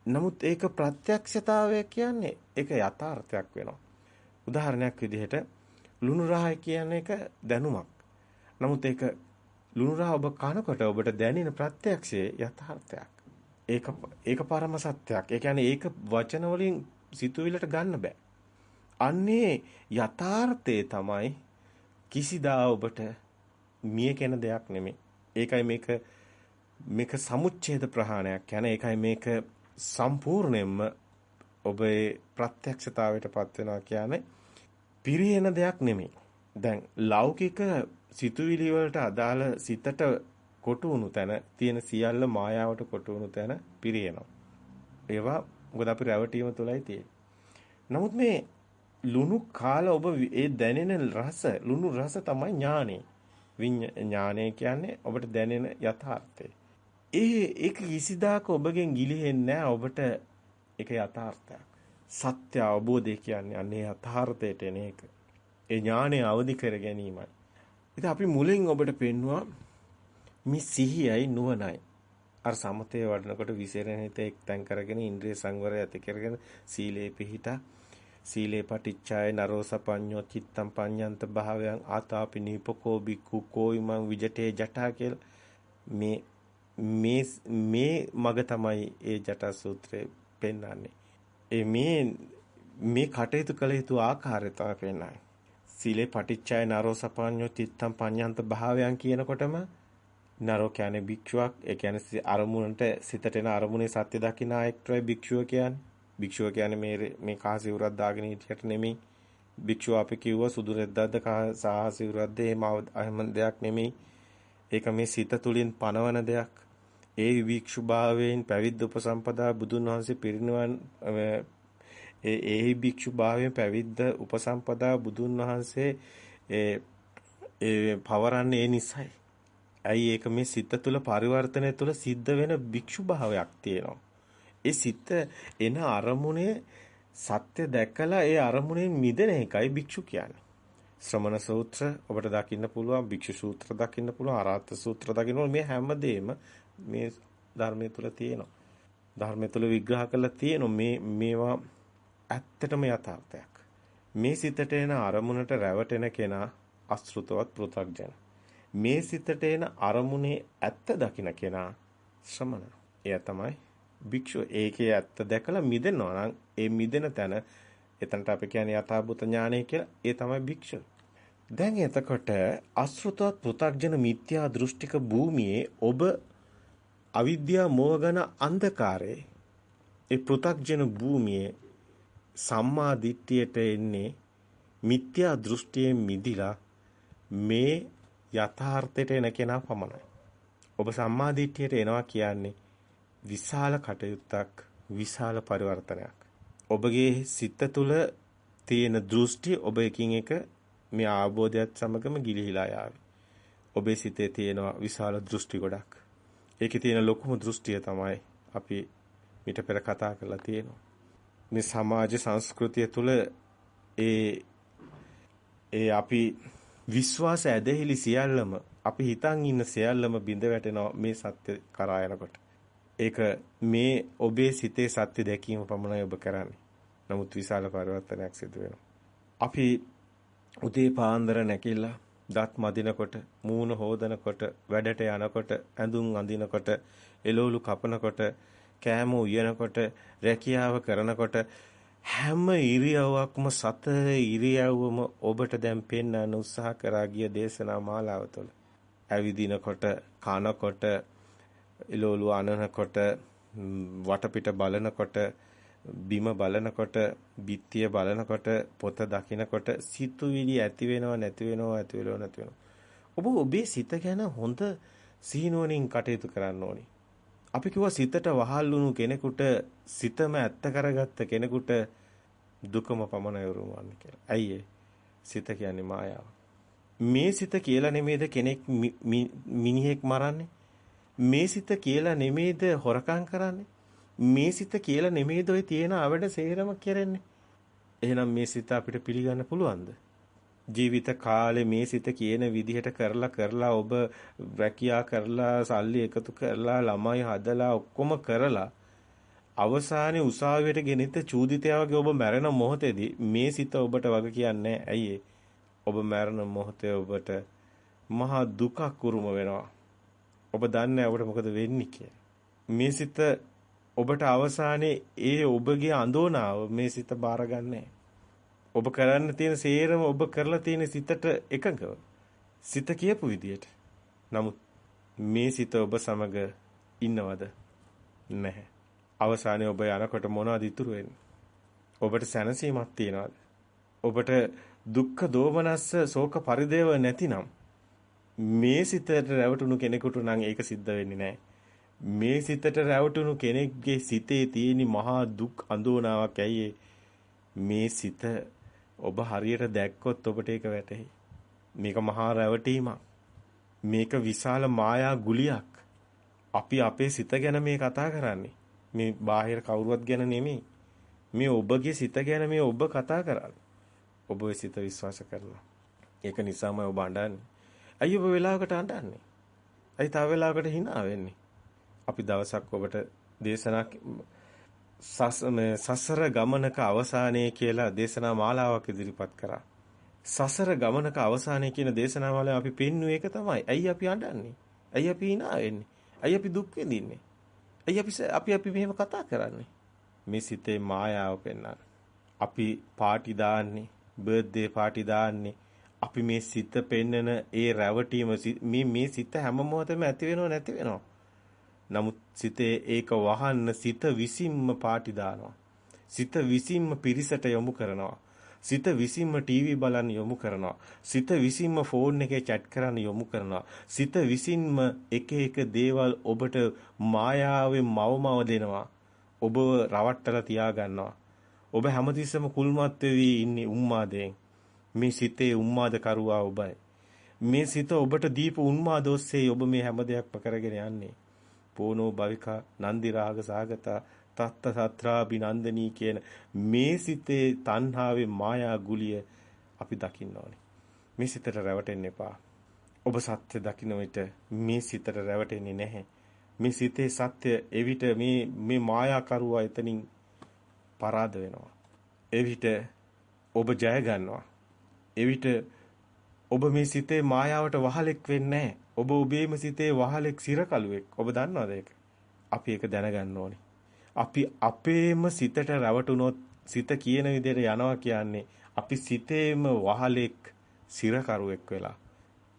නමුත් ඒක ප්‍රත්‍යක්ෂතාවය කියන්නේ ඒක යථාර්ථයක් වෙනවා. උදාහරණයක් විදිහට ලුණු රහයි කියන එක දැනුමක්. නමුත් ඒක ලුණු රහ ඔබ කනකොට ඔබට දැනෙන ප්‍රත්‍යක්ෂයේ යථාර්ථයක්. ඒක ඒක පරම සත්‍යයක්. ඒ කියන්නේ ඒක වචන වලින් සිතුවිල්ලට ගන්න බෑ. අන්නේ යථාර්ථය තමයි කිසිදා ඔබට මිය කෙන දෙයක් නෙමෙයි. ඒකයි මේක මේක සමුච්ඡේද ප්‍රහාණයක්. කියන්නේ ඒකයි මේක සම්පූර්ණයෙන්ම ඔබේ ප්‍රත්‍යක්ෂතාවයටපත් වෙනවා කියන්නේ පිරිහෙන දෙයක් නෙමෙයි. දැන් ලෞකික සිතුවිලි වලට අදාළ සිතට කොටු වුණු තැන තියෙන සියල්ල මායාවට කොටු වුණු තැන පිරිහෙනවා. ඒවා මොකද අපි රැවටීම තුලයි තියෙන්නේ. නමුත් මේ ලුණු කාලා ඔබ ඒ දැනෙන රස ලුණු රස තමයි ඥානෙ. විඥානය කියන්නේ ඔබට දැනෙන යථාර්ථය. ඒ ඒක කිසිදාක ඔබගෙන් ගිලිහෙන්නේ නැහැ ඔබට ඒක යථාර්ථයක්. සත්‍ය අවබෝධය කියන්නේ අන්නේ යථාර්ථයට එන එක. ඒ ඥානය අවදි කර ගැනීමයි. ඉතින් අපි මුලින් ඔබට පෙන්නවා මේ සිහියයි නුවණයි. අර සමතේ වඩනකොට විසරණ හිත එක්තෙන් කරගෙන ඉන්ද්‍රිය සංවරය ඇති කරගෙන සීලේ පිහිටා සීලේ පටිච්චාය නරෝසපඤ්ඤෝ චිත්තම් පඤ්ඤන්ත භාවයන් ආතාපි නීපකෝ බික්ඛු කෝයිමං විජටේ ජටා කියලා මේ මේ මේ මග තමයි ඒ ජටා සූත්‍රයේ පෙන්වන්නේ. ඒ මේ මේ කටයුතු කළ යුතු ආකාරය තමයි පෙන්වන්නේ. සීලේ පටිච්චාය නරෝසපඤ්ඤෝ චිත්තම් පඤ්ඤන්ත භාවයන් කියනකොටම නරෝ කියන්නේ භික්ෂුවක් ඒ කියන්නේ අරමුණට සිතට එන අරමුණේ සත්‍ය දකින්න ආයක්ට්‍රයි භික්ෂුව කියන්නේ භික්ෂුව කියන්නේ මේ මේ කහසිවුරක් දාගෙන හිටියට නෙමෙයි. භික්ෂුව අපි කිව්වා සුදු රෙද්දක්ද කහසිවුරක්ද එහෙම අහම දෙයක් නෙමෙයි. ඒක මේ සිත තුලින් පනවන දෙයක්. ඒ භික්ෂු භාවයෙන් පැවිද්ද උපසම්පදා බුදුන් වහන්සේ පිරිනිවන් ඒ ඒ භික්ෂු භාවයෙන් පැවිද්ද උපසම්පදා බුදුන් වහන්සේ ඒ ඒ පවරන්නේ ඒ නිසයි. ඇයි ඒක මේ සිත තුළ පරිවර්තනය තුළ සිද්ධ වෙන භික්ෂු භාවයක් තියෙනවා. ඒ සිත එන අරමුණේ සත්‍ය දැකලා ඒ අරමුණෙන් මිදෙන එකයි භික්ෂු කියන්නේ. ශ්‍රමණ සූත්‍ර ඔබට දකින්න පුළුවන් භික්ෂු සූත්‍ර දකින්න පුළුවන් ආරාත්ත සූත්‍ර දකින්න මේ හැමදේම මේ ධර්මයේ තුල තියෙනවා. ධර්මයේ තුල විග්‍රහ කරලා තියෙනවා මේ මේවා ඇත්තටම යථාර්ථයක්. මේ සිතට එන අරමුණට රැවටෙන කෙනා අසෘතවත් පෘථග්ජන. මේ සිතට එන අරමුණේ ඇත්ත දකින කෙනා ශ්‍රමණ. එය තමයි භික්ෂුව ඒකේ ඇත්ත දැකලා මිදෙනවා නම් ඒ මිදෙන තැන එතනට අපි කියන්නේ යථාභූත ඥානය කියලා ඒ තමයි භික්ෂුව. දැන් එතකොට අසෘතවත් පෘථග්ජන මිත්‍යා දෘෂ්ටික භූමියේ ඔබ අවිද්‍යා මෝහගන අන්ධකාරයේ ඒ පෘථග්ජන භූමියේ සම්මා දිට්ඨියට එන්නේ මිත්‍යා දෘෂ්ටියෙන් මිදිලා මේ යථාර්ථයට එන කෙනා පමණයි. ඔබ සම්මා දිට්ඨියට එනවා කියන්නේ විශාල කටයුත්තක් විශාල පරිවර්තනයක්. ඔබගේ සිත තුළ තියෙන දෘෂ්ටි ඔබ එකින් එක මේ ආબોධයත් සමගම ගිලිහිලා යාවි. ඔබේ සිතේ තියෙන විශාල දෘෂ්ටි ගොඩක්. ඒකේ තියෙන ලොකුම දෘෂ්ටිය තමයි අපි මිට පෙර කතා කරලා තියෙනවා. මේ සමාජ සංස්කෘතිය තුළ ඒ ඒ අපි විශ්වාස ඇදහිලි සියල්ලම අපි හිතන් ඉන්න සියල්ලම බිඳ වැටෙනවා මේ සත්‍ය කරා යනකොට. ඒක මේ ඔබේ සිතේ සත්‍ය දැකීම පමණයි ඔබ කරන්නේ. නමුත් විශාල පරිවර්තනයක් සිදු වෙනවා. අපි උදේ පාන්දර නැකිලා දත් මදිනකොට, මූණ හොදනකොට, වැඩට යනකොට, ඇඳුම් අඳිනකොට, එළවලු කපනකොට, කෑම උයනකොට, රැකියාව කරනකොට හැම ඉරියව්වක්ම සත ඉරියව්වම ඔබට දැන් පෙන්වන්න උත්සාහ කරා ගිය දේශනා මාලාව තුළ. ඇවිදිනකොට, කනකොට, එළවලු අනනකොට වටපිට බලනකොට බිම බලනකොට බිත්තිය බලනකොට පොත දකිනකොට සිතුවිලි ඇති වෙනව නැති වෙනව ඇති වෙනව නැති වෙනව. ඔබ ඔබේ සිත ගැන හොඳ සීනුවණින් කටයුතු කරන්න ඕනි. අපි කිව්වා සිතට වහල් වුණු කෙනෙකුට සිතම ඇත්ත කරගත්ත කෙනෙකුට දුකම පමණයි උරුමවන්නේ කියලා. ඇයි සිත කියන්නේ මායාව. මේ සිත කියලා නෙමේද කෙනෙක් මිනිහෙක් මරන්නේ? මේ සිත කියලා නෙමෙයිද හොරකම් කරන්නේ? මේ සිත කියලා නෙමෙයිද ඔය තියෙන අවඩ සේරම කරන්නේ? එහෙනම් මේ සිත අපිට පිළිගන්න පුළුවන්ද? ජීවිත කාලේ මේ සිත කියන විදිහට කරලා කරලා ඔබ රැකියා කරලා සල්ලි එකතු කරලා ළමයි හදලා ඔක්කොම කරලා අවසානයේ උසාවියට ගෙනිත චූදිතයා වගේ ඔබ මැරෙන මොහොතේදී මේ සිත ඔබට වග කියන්නේ ඇයි? ඔබ මැරෙන මොහොතේ ඔබට මහා දුකක් උරුම වෙනවා. ඔබ දන්නේ ඔබට මොකද වෙන්නේ කියලා. මේ සිත ඔබට අවසානයේ ඒ ඔබගේ අඳෝනාව මේ සිත බාරගන්නේ. ඔබ කරන්න තියෙන සේරම ඔබ කරලා තියෙන සිතට එකඟව. සිත කියපු විදියට. නමුත් මේ සිත ඔබ සමග ඉන්නවද? නැහැ. අවසානයේ ඔබ යනකොට මොනවද ඉතුරු වෙන්නේ? ඔබට සැනසීමක් තියනවද? ඔබට දුක්ඛ දෝමනස්ස ශෝක පරිදේව නැතිනම් මේ සිතට රැවටුණු කෙනෙකුට නම් ඒක සිද්ධ වෙන්නේ නැහැ. මේ සිතට රැවටුණු කෙනෙක්ගේ සිතේ තියෙන මහා දුක් අඳෝනාවක් ඇයි මේ සිත ඔබ හරියට දැක්කොත් ඔබට ඒක වැටහෙයි. මේක මහා රැවටීමක්. මේක විශාල මායා ගුලියක්. අපි අපේ සිත ගැන මේ කතා කරන්නේ. මේ බාහිර කවුරුවත් ගැන නෙමෙයි. මේ ඔබගේ සිත ගැන මේ ඔබ කතා කරන්නේ. ඔබ ඔය සිත විශ්වාස කරනවා. ඒක නිසාම ඔබ අඬන්නේ. අයියෝ ඔබ වෙලාවකට අඬන්නේ. අයි තව වෙලාවකට hina වෙන්නේ. අපි දවසක් ඔබට දේශනා සසර ගමනක අවසානයේ කියලා දේශනා මාලාවක් ඉදිරිපත් කරා. සසර ගමනක අවසානයේ කියන දේශනා මාලාව අපි පෙන්වුවේ ඒක තමයි. ඇයි අපි අඬන්නේ? ඇයි අපි hina වෙන්නේ? ඇයි අපි දුක් විඳින්නේ? ඇයි අපි අපි අපි මෙහෙම කතා කරන්නේ? මේ සිතේ මායාව පෙන්වන්න. අපි පාටි දාන්නේ, බර්ත්ඩේ පාටි දාන්නේ. අපි මේ සිත පෙන්නන ඒ රැවටීම මේ මේ සිත හැම මොහොතෙම ඇති වෙනව නැති වෙනව. නමුත් සිතේ ඒක වහන්න සිත විසින්ම පාටි දානවා. සිත විසින්ම පිරිසට යොමු කරනවා. සිත විසින්ම ටීවී බලන්න යොමු කරනවා. සිත විසින්ම ෆෝන් එකේ chat කරන්න යොමු කරනවා. සිත විසින්ම එක එක දේවල් ඔබට මායාවෙන් මවමව දෙනවා. ඔබව රවට්ටලා තියා ගන්නවා. ඔබ හැමතිස්සෙම කුල්මත් වෙවි ඉන්නේ උම්මාදයෙන්. මේ සිතේ උම්මාද කරුවා ඔබයි. මේ සිත ඔබට දීපු උන්මාද ඔස්සේ ඔබ මේ හැම දෙයක්ම කරගෙන යන්නේ. පෝනෝ භවිකා නන්දි රාග සාගතා තත්ත සත්‍රාබිනන්දනී කියන මේ සිතේ තණ්හාවේ මායා ගුලිය අපි දකින්න ඕනේ. මේ සිතට රැවටෙන්න එපා. ඔබ සත්‍ය දකින්න විට මේ සිතට රැවටෙන්නේ නැහැ. මේ සිතේ සත්‍ය එවිට මේ මේ මායාකරුවා එතනින් පරාද වෙනවා. එවිට ඔබ ජය ගන්නවා. එවිට ඔබ මේ සිතේ මායාවට වහලෙක් වෙන්නේ නැහැ. ඔබ ඔබේම සිතේ වහලෙක් සිරකලුවෙක්. ඔබ දන්නවද ඒක? අපි ඒක දැනගන්න ඕනේ. අපි අපේම සිතට රැවටුනොත් සිත කියන විදිහට යනවා කියන්නේ අපි සිතේම වහලෙක් සිරකරුවෙක් වෙලා.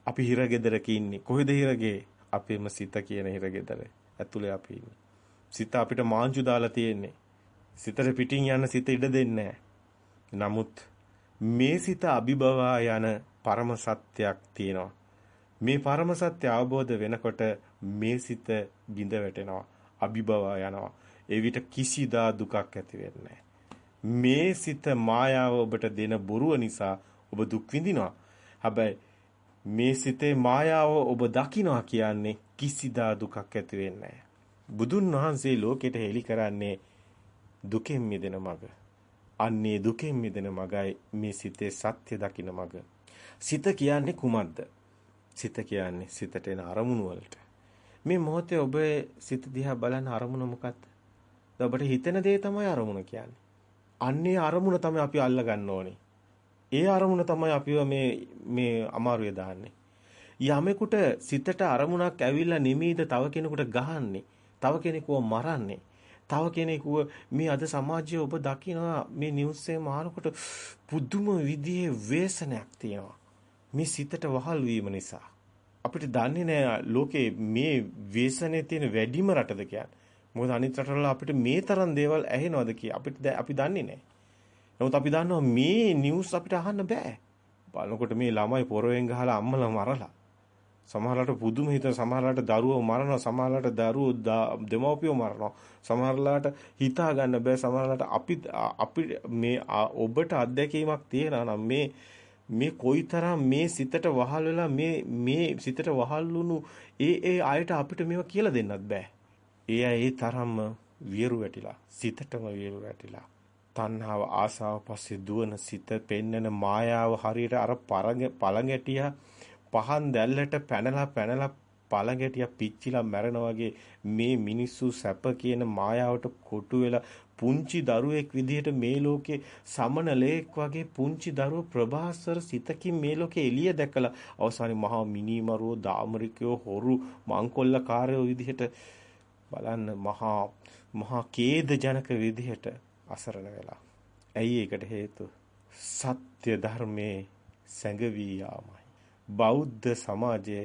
අපි හිරගෙදරක ඉන්නේ. කොහෙද හිරගේ? අපේම සිත කියන හිරගෙදර. ඇතුලේ අපි ඉන්නේ. සිත අපිට මාංචු දාලා තියෙන්නේ. සිතට පිටින් යන සිත ඉඩ දෙන්නේ නමුත් මේ සිත අභිබවා යන පරම සත්‍යයක් තියෙනවා. මේ පරම සත්‍ය අවබෝධ වෙනකොට මේ සිත බිඳ වැටෙනවා අභිබවා යනවා ඒ විට කිසිදා දුකක් ඇති වෙන්නේ මේ සිත මායාව ඔබට දෙන බොරුව නිසා ඔබ දුක් විඳිනවා හැබැයි මේ සිතේ මායාව ඔබ දකිනවා කියන්නේ කිසිදා දුකක් ඇති වෙන්නේ බුදුන් වහන්සේ ලෝකෙට හෙළි කරන්නේ දුකෙන් මිදෙන මඟ. අන්නේ දුකෙන් මිදෙන මගයි මේ සිතේ සත්‍ය දකින මඟ. සිත කියන්නේ කුමක්ද? සිත කියන්නේ සිතට එන අරමුණු වලට. මේ මොහොතේ ඔබේ සිත දිහා බලන අරමුණ මොකක්ද? ඔබට හිතෙන දේ තමයි අරමුණ කියන්නේ. අන්නේ අරමුණ තමයි අපි අල්ල ගන්න ඕනේ. ඒ අරමුණ තමයි අපිව මේ මේ අමාරුවේ දාන්නේ. යමෙකුට සිතට අරමුණක් ඇවිල්ලා නිමීද තව කෙනෙකුට ගහන්නේ. තව කෙනෙකුව මරන්නේ. තව කෙනෙකුව මේ අද සමාජයේ ඔබ දකිනවා මේ නිවුස් එකේ මානකොට පුදුම විදිහේ වේසනයක් තියෙනවා. මේ සිතට වහල් වීම නිසා අපිට දන්නේ නැහැ ලෝකේ මේ වේසනේ තියෙන වැඩිම රටද කියන්නේ. මොකද අනිත් රටවල අපිට මේ තරම් දේවල් ඇහෙනවද කිය අපිට අපි දන්නේ නැහැ. නමුත් අපි දන්නවා මේ නිවුස් අපිට අහන්න බෑ. බලනකොට මේ ළමයි පොරවෙන් ගහලා අම්මලා මරලා. සමහරලාට පුදුම හිත සමහරලාට දරුවෝ මරනවා සමහරලාට දරුවෝ දෙමව්පියෝ මරනවා සමහරලාට හිතා ගන්න බෑ සමහරලාට අපි අපි මේ ඔබට අත්දැකීමක් තියෙනවා නම් මේ මේ කොයිතරම් මේ සිතට වහල් වෙලා මේ මේ සිතට වහල් වුණු ඒ ඒ අයට අපිට මේවා කියලා දෙන්නත් බෑ. ඒ අය ඒ තරම්ම වියරු වැටිලා සිතටම වියරු වැටිලා තණ්හාව ආසාව පස්සේ දුවන සිත පෙන්නන මායාව හරියට අර පළඟැටිය පහන් දැල්ලට පැනලා පැනලා පළඟැටිය පිච්චිලා මැරෙන වගේ මේ මිනිස්සු සැප කියන මායාවට කොටු වෙලා පුංචි දරුවෙක් විදිහට මේ ලෝකේ සමනලයක් වගේ පුංචි දරුව ප්‍රභාස්වර සිතකින් මේ ලෝකේ එළිය දැකලා අවසානයේ මහා මිනිමරුවෝ දාමරිකයෝ හොරු මංකොල්ල කාරයෝ විදිහට බලන්න මහා මහා ඛේද ජනක විදිහට අසරණ වෙලා. ඇයි ඒකට හේතුව? සත්‍ය ධර්මයේ සැඟවී යාමයි. බෞද්ධ සමාජයේ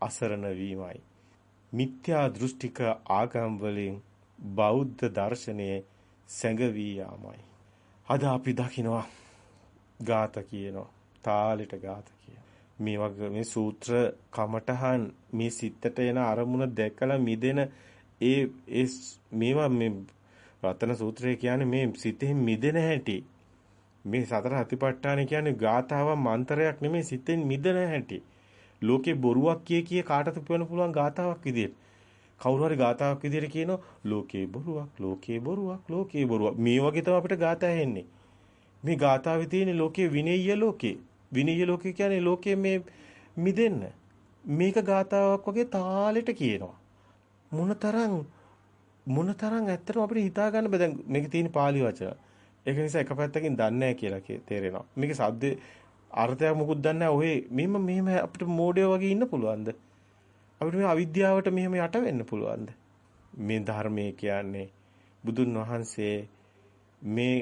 අසරණ වීමයි. මිත්‍යා දෘෂ්ටික ආගම් වලින් බෞද්ධ දර්ශනයේ සැඟවී යාමයි. අද අපි දකිනවා ගාත කියනවා. තාලෙට ගාත කියන. මේ වගේ මේ සූත්‍ර කමඨහන් මේ සිත්තට එන අරමුණ දැකලා මිදෙන ඒ ඒ මේවා මේ රතන සූත්‍රය කියන්නේ මේ සිතෙන් මිදෙන හැටි. මේ සතර අතිපට්ඨාන කියන්නේ ගාතාවක් මන්ත්‍රයක් නෙමෙයි සිතෙන් මිදෙන හැටි. ලෝකේ බොරුවක් කිය කිය කාටද කියන්න පුළුවන් ගාතාවක් විදියට. කවුරු හරි ගාතාවක් විදියට කියනවා ලෝකේ බොරුවක්, ලෝකේ බොරුවක්, ලෝකේ බොරුවක්. මේ වගේ තමයි අපිට ගාතා ඇහෙන්නේ. මේ ගාතාවේ තියෙන ලෝකේ විනේය ලෝකේ. විනේය ලෝකේ කියන්නේ ලෝකයේ මේ මිදෙන්න. මේක ගාතාවක් වගේ තාලෙට කියනවා. මොනතරම් මොනතරම් ඇත්තටම අපිට හිතා ගන්න බෑ දැන් මේකේ තියෙන පාලි වචන. ඒක නිසා එක පැත්තකින් දන්නේ නැහැ කියලා තේරෙනවා. මේකේ සද්දේ අර්ථයක් මොකුත් දන්නේ නැහැ. ඔහේ මෙහෙම මෙහෙම අපිට මෝඩයෝ වගේ ඉන්න පුළුවන්ද? අපිට මේ අවිද්‍යාවට මෙහෙම යට වෙන්න පුළුවන්ද? මේ ධර්මයේ කියන්නේ බුදුන් වහන්සේ මේ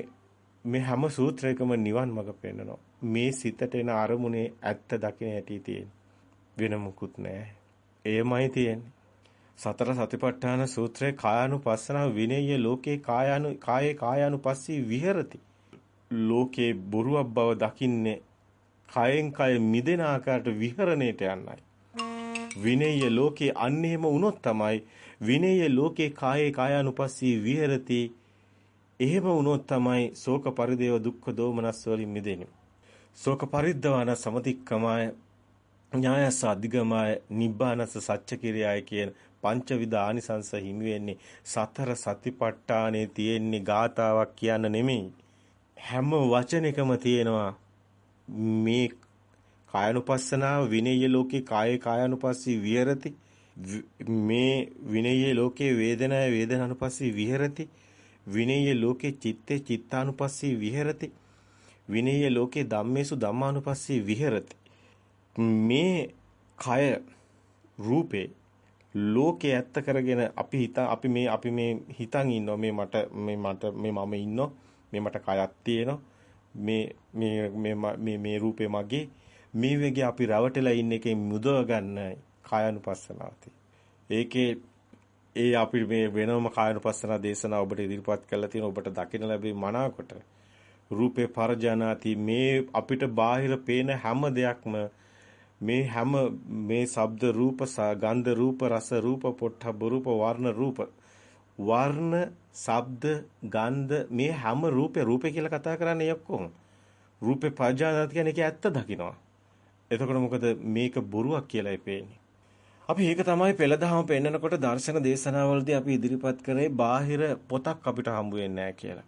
මේ හැම සූත්‍රයකම නිවන් මඟ පෙන්නනවා. මේ සිතට එන අරමුණේ ඇත්ත දකින්න ඇති තියෙන. වෙන මුකුත් නැහැ. එයමයි තියෙන්නේ. සතර සතිපට්ඨාන සූත්‍රයේ කායानुපස්සන විනේය ලෝකේ කායानु කායේ කායानुපස්සී විහෙරති. ලෝකේ බොරුවක් බව දකින්නේ කයෙන් කය මිදෙන ආකාරයට විහරණයට යන්නයි. විනේය ලෝකේ අන්නේම වුණොත් තමයි විනේය ලෝකේ කායේ කායानुපස්සී විහෙරති. එහෙම වුණොත් තමයි ශෝක පරිදේව දුක්ඛ දෝමනස් වලින් මිදෙන්නේ. ශෝක පරිද්දවන සමතික්කමය ඥායස අධිගමය නිබ්බානස සත්‍ය කිරියයි කියන පංචවිධ ආනිසංස හිමි වෙන්නේ සතර සතිපට්ඨානේ තියෙන්නේ ගාතාවක් කියන්න නෙමෙයි හැම වචනයකම තියෙනවා මේ කායනුපස්සනාව විනේය ලෝකේ කායේ කායනුපස්සී විහෙරති. මේ විනේය ලෝකේ වේදනාය වේදනානුපස්සී විහෙරති. විනේය ලෝකේ චිත්තේ චිත්තානුපස්සී විහෙරති. විනේය ලෝකේ ධම්මේසු ධම්මානුපස්සී විහෙරති. මේ කය රූපේ ලෝකේ ඇත්ත කරගෙන අපි හිත අපි මේ අපි මේ හිතන් ඉන්නවා. මේ මට මේ මට මේ මම ඉන්නවා. මේ මට කයක් තියෙනවා. මේ මේ මේ මේ රූපේ මගේ මේ වගේ අපි රවටලා ඉන්න එකේ මුදව ගන්න කායानुපස්සනාවති. ඒකේ ඒ අපි මේ වෙනම කායानुපස්සනා දේශනා ඔබට ඉදිරිපත් කරලා තියෙන ඔබට දකින්න ලැබෙයි මනාකොට. රූපේ පරජනාති මේ අපිට බාහිර පේන හැම දෙයක්ම මේ හැම මේ ශබ්ද රූප ගන්ධ රූප රස රූප පොට්ටබ්බ රූප වර්ණ රූප වර්ණ ශබ්ද ගන්ධ මේ හැම රූපේ රූපේ කියලා කතා කරන්නේ ඔක්කොම. රූපේ පජානත් කියන්නේ ඒක ඇත්ත දකින්නවා එතකොට මොකද මේක බොරුවක් කියලායි පේන්නේ අපි ඒක තමයි පෙළදහම පෙන්නකොට දර්ශන දේශනාවලදී අපි ඉදිරිපත් කරේ බාහිර පොතක් අපිට හම්බ වෙන්නේ කියලා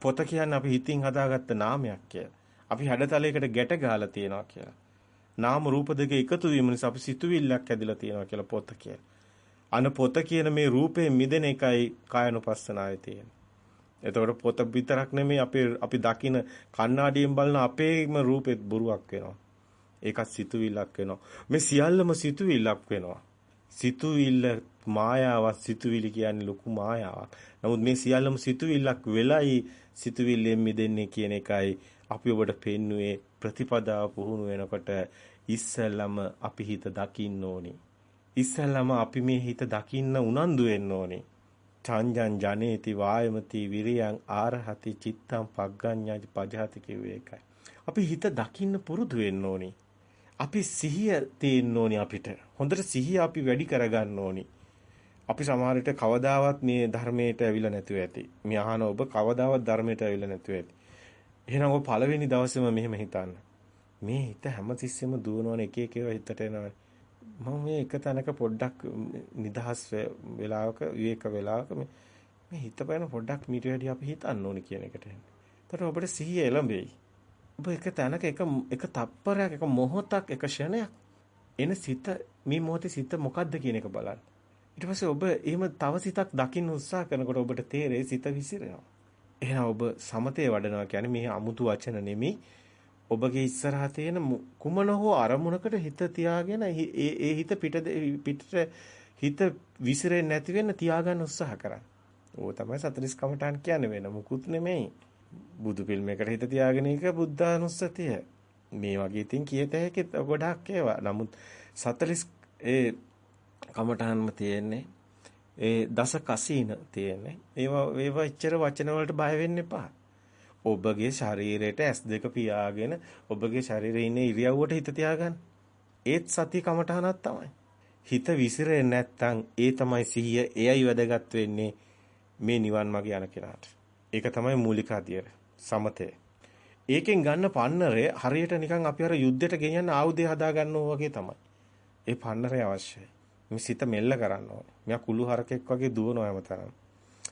පොත කියන්නේ අපි හිතින් හදාගත්ත නාමයක් කියලා අපි හැඩතලයකට ගැට ගහලා තියනවා කියලා නාම රූප දෙක එකතු වීම නිසා අපි සිතුවිල්ලක් ඇදලා තියෙනවා කියලා පොත කියන. අන පොත කියන මේ රූපේ මිදෙන එකයි කායනුපස්සනාවේ තියෙන්නේ. එතකොට පොත විතරක් නෙමෙයි අපි අපි දකින කණ්ණාඩියෙන් බලන අපේම රූපෙත් බොරුවක් වෙනවා. ඒකත් සිතුවිල්ලක් වෙනවා. මේ සියල්ලම සිතුවිල්ලක් වෙනවා. සිතුවිල්ල මායාවක් සිතුවිලි කියන්නේ ලොකු මායාවක්. නමුත් මේ සියල්ලම සිතුවිල්ලක් වෙලයි සිතුවිල්ලෙන් මිදෙන්නේ කියන එකයි අපි ඔබට පෙන්නුවේ ප්‍රතිපදාව පුහුණු වෙනකොට ඉස්සෙල්ලම අපි හිත දකින්න ඕනි. ඉස්සෙල්ලම අපි මේ හිත දකින්න උනන්දු වෙන්න ඕනි. චංජං ජනේති වායමති විරියං ආරහති චිත්තං පග්ගඤ්ඤාති පජහති කිව්වේ ඒකයි. අපි හිත දකින්න පුරුදු වෙන්න ඕනි. අපි සිහිය තියෙන්න ඕනි අපිට. හොඳට සිහිය අපි වැඩි කරගන්න ඕනි. අපි සමහර විට කවදාවත් මේ ධර්මයට ඇවිල්ලා නැතුව ඇති. මේ අහන ඔබ කවදාවත් ධර්මයට ඇවිල්ලා නැතුව ඇති. එහෙනම් ඔය පළවෙනි දවසේම මෙහෙම හිතන්න. මේ හිත හැමතිස්සෙම දුවනවනේ එක එක ඒවා හිතට එනවා. මම මේ එක තැනක පොඩ්ඩක් නිදහස් වෙලාවක විවේක වෙලාවක මේ හිත බලන පොඩ්ඩක් මීට වැඩි අපි හිතන්න ඕනේ කියන එකට. එතකොට ඔබට සිහිය එළඹෙයි. ඔබ එක තැනක එක එක තප්පරයක් එක මොහොතක් එක ෂණයක් එන සිත මේ මොහොතේ සිත මොකද්ද කියන එක බලන්න. ඊට පස්සේ ඔබ එහෙම තව සිතක් දකින්න උත්සාහ කරනකොට ඔබට තේරෙයි සිත විසිරෙනවා. එහෙනම් ඔබ සමතේ වඩනවා කියන්නේ මේ අමුතු වචන නෙමෙයි. ඔබගේ ඉස්සරහා තියෙන කුමන හෝ අරමුණකට හිත තියාගෙන ඒ ඒ හිත පිට පිටට හිත විසිරෙන්නේ නැති වෙන්න තියාගන්න උත්සාහ කරන්න. ඕක තමයි සතරිස් කමඨාන් කියන්නේ වෙන මුකුත් නෙමෙයි. බුදු පිළිමයකට හිත තියාගෙන එක බුද්ධානුස්සතිය. මේ වගේ ඉතින් කියත හැකි ගොඩක් ඒවා. නමුත් සතරිස් ඒ කමඨාන්ම තියෙන්නේ ඒ දස කසීන තියෙන්නේ. ඒවා ඒවා ඉච්චර වචන වලට බය වෙන්න එපා. ඔබගේ ශරීරයට S2 පියාගෙන ඔබගේ ශරීරයේ ඉන්න ඉරියව්වට හිත තියාගන්න. ඒත් සති කමඨහනක් තමයි. හිත විසිරෙන්නේ නැත්තම් ඒ තමයි සිහිය. එයයි වැදගත් වෙන්නේ මේ නිවන් මාර්ගය යන කෙනාට. ඒක තමයි මූලික අධ්‍යය. සමතය. ඒකෙන් ගන්න පන්නරය හරියට නිකන් අපි අර යුද්ධයට ගෙනියන්න ආයුධය හදා ගන්නවා වගේ තමයි. ඒ පන්නරය අවශ්‍යයි. මේ සිත මෙල්ල කරන්න ඕනේ. මෙයා කුළු හරකෙක් වගේ දුවනවා හැමතරම්.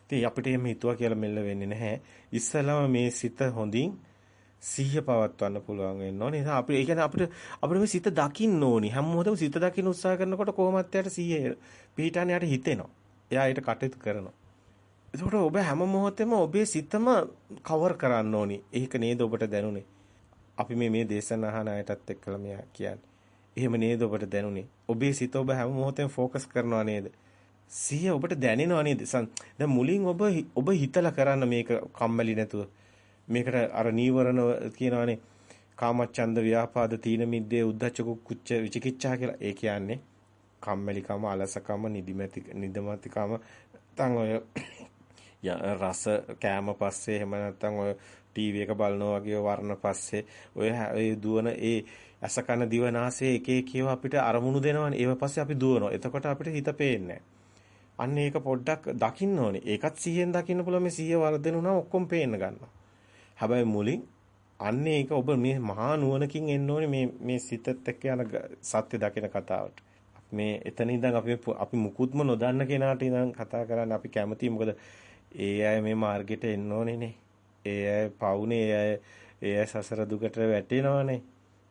ඉතින් අපිට එහෙම හිතුවා කියලා මෙල්ල වෙන්නේ නැහැ. ඉස්සෙල්ලාම මේ සිත හොඳින් සිහිය පවත්වන්න පුළුවන් වෙන්න ඕනේ. නිසා අපි ඒ කියන්නේ අපිට අපිට මේ සිත දකින්න ඕනි. හැම මොහොතම සිත දකින්න උත්සාහ කරනකොට කොහොමත් යට සිහිය පිහිටානේ යට හිතෙනවා. එයා ඊට කටයුතු කරනවා. එතකොට ඔබ හැම මොහොතෙම ඔබේ සිතම කවර් කරන්න ඕනි. ඒක නේද ඔබට දැනුනේ. අපි මේ මේ දේශන අහන අයටත් එක්කලා මෙයා කියන්නේ. එහෙම නේද ඔබට දැනුනේ. ඔබේ සිත ඔබ හැම මොහොතෙම ෆෝකස් කරනවා නේද? සිය ඔබට දැනෙනවා නේද? දැන් මුලින් ඔබ ඔබ හිතලා කරන්න මේක කම්මැලි නැතුව. මේකට අර නීවරණ කියනවානේ. කාමච්ඡන්ද ව්‍යාපාද තීන මිද්දේ උද්ධච්ච කුච්ච විචිකිච්ඡා කියලා. ඒ කියන්නේ කම්මැලිකම, අලසකම, නිදිමැති නිදමතිකම තන් ඔය රස කෑම පස්සේ එහෙම නැත්නම් ඔය ටීවී එක බලනවා වගේ වර්ණ පස්සේ ඔය ඒ දුවන ඒ අසකන දිවනාසයේ එක එක ඒවා අපිට අරමුණු දෙනවනේ. ඒව පස්සේ අපි දුවනවා. එතකොට අපිට හිත පේන්නේ අන්න ඒක පොඩ්ඩක් දකින්න ඕනේ. ඒකත් සිහියෙන් දකින්න පුළුවන් මේ සිහිය වර්ධනුනා ඔක්කොම පේන්න ගන්නවා. හැබැයි මුලින් අන්න ඒක ඔබ මේ මහා නුවණකින් එන්න ඕනේ මේ මේ සිතත් එක්ක යන සත්‍ය දකින කතාවට. මේ එතන ඉඳන් අපි අපි මුකුත්ම නොදන්න කෙනාට ඉඳන් කතා කරන්න අපි කැමතියි. මොකද ඒ අය මේ මාර්ගෙට එන්න ඕනේනේ. ඒ අය පවුනේ ඒ අය ඒ අය සසර දුකට වැටෙනවනේ.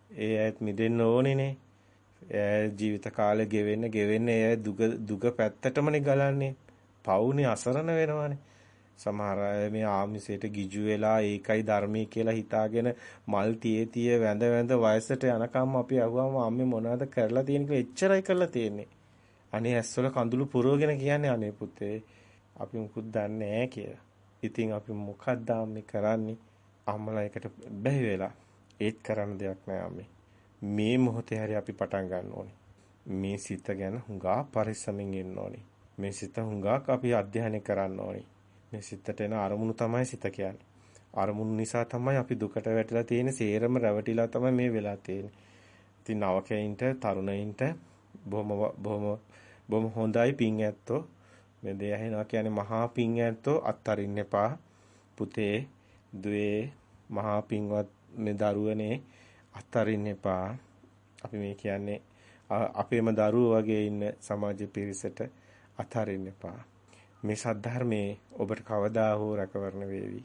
ඒ අයත් මිදෙන්න ඕනේනේ. ඒ ජීවිත කාලය ගෙවෙන්න ගෙවෙන්න ඒ දුක දුක පැත්තටමනේ ගලන්නේ. පවුනේ අසරණ වෙනවනේ. සමහර අය මේ ආමිසයට ගිජු වෙලා ඒකයි ධර්මයේ කියලා හිතාගෙන මල් තියේ තියේ වැඳ වැඳ වයසට යනකම් අපි අහුවම අම්මේ මොනවද කරලා තියෙන කියලා එච්චරයි කරලා තියෙන්නේ. අනේ ඇස්වල කඳුළු පුරවගෙන කියන්නේ අනේ පුතේ අපි මුකුත් දන්නේ නැහැ කියලා. ඉතින් අපි මොකක්ද මේ කරන්නේ? අම්මලා එකට බැහැ වෙලා. ඒත් කරන්න දෙයක් නෑ අම්මේ. මේ මොහොතේ හරි අපි පටන් ගන්න ඕනේ. මේ සිත ගැන හුඟා පරිස්සමින් ඉන්න ඕනේ. මේ සිත හුඟාක් අපි අධ්‍යයනය කරන්න ඕනේ. මේ සිතට එන අරමුණු තමයි සිත කියන්නේ. අරමුණු නිසා තමයි අපි දුකට වැටිලා තියෙන්නේ. සේරම රැවටිලා තමයි මේ වෙලා තියෙන්නේ. ඉතින් නවකයින්ට තරුණයින්ට බොහොම බොහොම බොහොම හොඳයි පිං ඇත්තෝ මේ දේ ඇහෙනවා කියන්නේ මහා පිං ඇත්තෝ අත්තරින්න එපා. පුතේ, දුවේ, මහා පිංවත් මේ දරුවනේ අත්තරින්න එපා. අපි මේ කියන්නේ අපේම දරුවෝ වගේ ඉන්න සමාජ පිරිසට අතරින්න එපා. මේ සද්ධර්මයේ ඔබට කවදා හෝ රැකවරණ වේවි.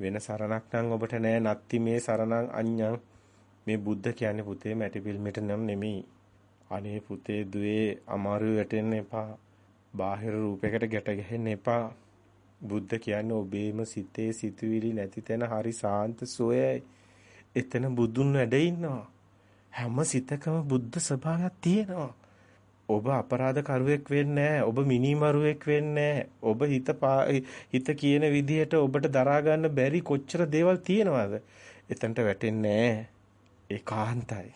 වෙන සරණක් නම් ඔබට නෑ නත්ති මේ සරණං අඤ්ඤං මේ බුද්ධ කියන්නේ පුතේ මැටි පිල්මෙට නම් නෙමෙයි. අනේ පුතේ දුවේ අමාරු වැටෙන්න එපා. බාහිර රූපයකට ගැට ගැහෙන්න එපා. බුද්ධ කියන්නේ ඔබේම සිතේ සිතුවිලි නැති තැන හරි සාන්ත සෝයයි. එතන බුදුන් වැඩ ඉන්නවා. හැම සිතකම බුද්ධ ස්වභාවයක් තියෙනවා. ඔබ අපරාධ කරුවෙක් වෙන්නේ ඔබ මිනිමරුවෙක් වෙන්නේ ඔබ හිත හිත කියන විදිහට ඔබට දරා ගන්න බැරි කොච්චර දේවල් තියෙනවද? එතනට වැටෙන්නේ ඒකාන්තයි.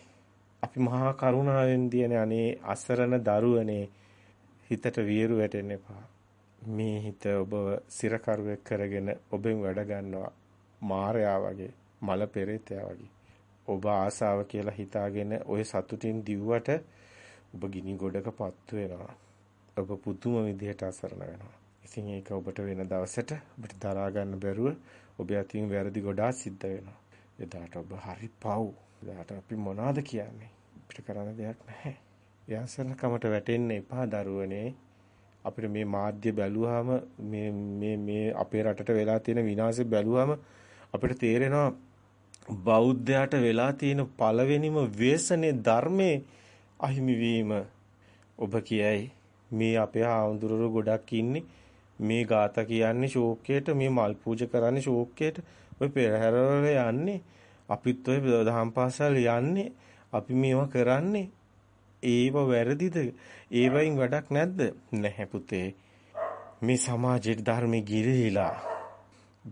අපි මහා කරුණාවෙන් දියනේ අනේ අසරණ දරුවනේ හිතට වියරු වැටෙන්න එපා. මේ හිත ඔබ සිරකරුවෙක් කරගෙන ඔබෙන් වැඩ ගන්නවා මායයා වගේ මල පෙරේතයා වගේ. ඔබ ආසාව කියලා හිතාගෙන ඔය සතුටින් දිව්වට ඔබ ගිනි ගොඩකපත් වෙනවා. ඔබ පුදුම විදිහට අසරණ වෙනවා. ඉතින් ඒක ඔබට වෙන දවසට ඔබට දරා ගන්න බැරුව ඔබ අතින් වැරදි ගොඩාක් සිද්ධ වෙනවා. එදාට ඔබ හරි පව්. එදාට අපි මොනවද කියන්නේ? අපිට කරන්න දෙයක් නැහැ. යසනකමට වැටෙන්න එපා දරුවනේ. අපිට මේ මාධ්‍ය බැලුවාම මේ මේ මේ අපේ රටට වෙලා තියෙන විනාශය බැලුවාම අපිට තේරෙනවා බෞද්ධයාට වෙලා තියෙන පළවෙනිම ව්‍යසනේ ධර්මයේ අහිමි වීම ඔබ කියයි මේ අපේ ආඳුරරු ගොඩක් ඉන්නේ මේ ગાතා කියන්නේ ශෝකයට මේ මල් පූජා කරන්නේ ශෝකයට ඔය පෙරහැරවල යන්නේ අපිත් ඔය දහම් පාසල් යන්නේ අපි මේවා කරන්නේ ඒව වැරදිද? ඒවයින් වැඩක් නැද්ද? නැහැ පුතේ. මේ සමාජයේ ධර්මයේ ගිලිහිලා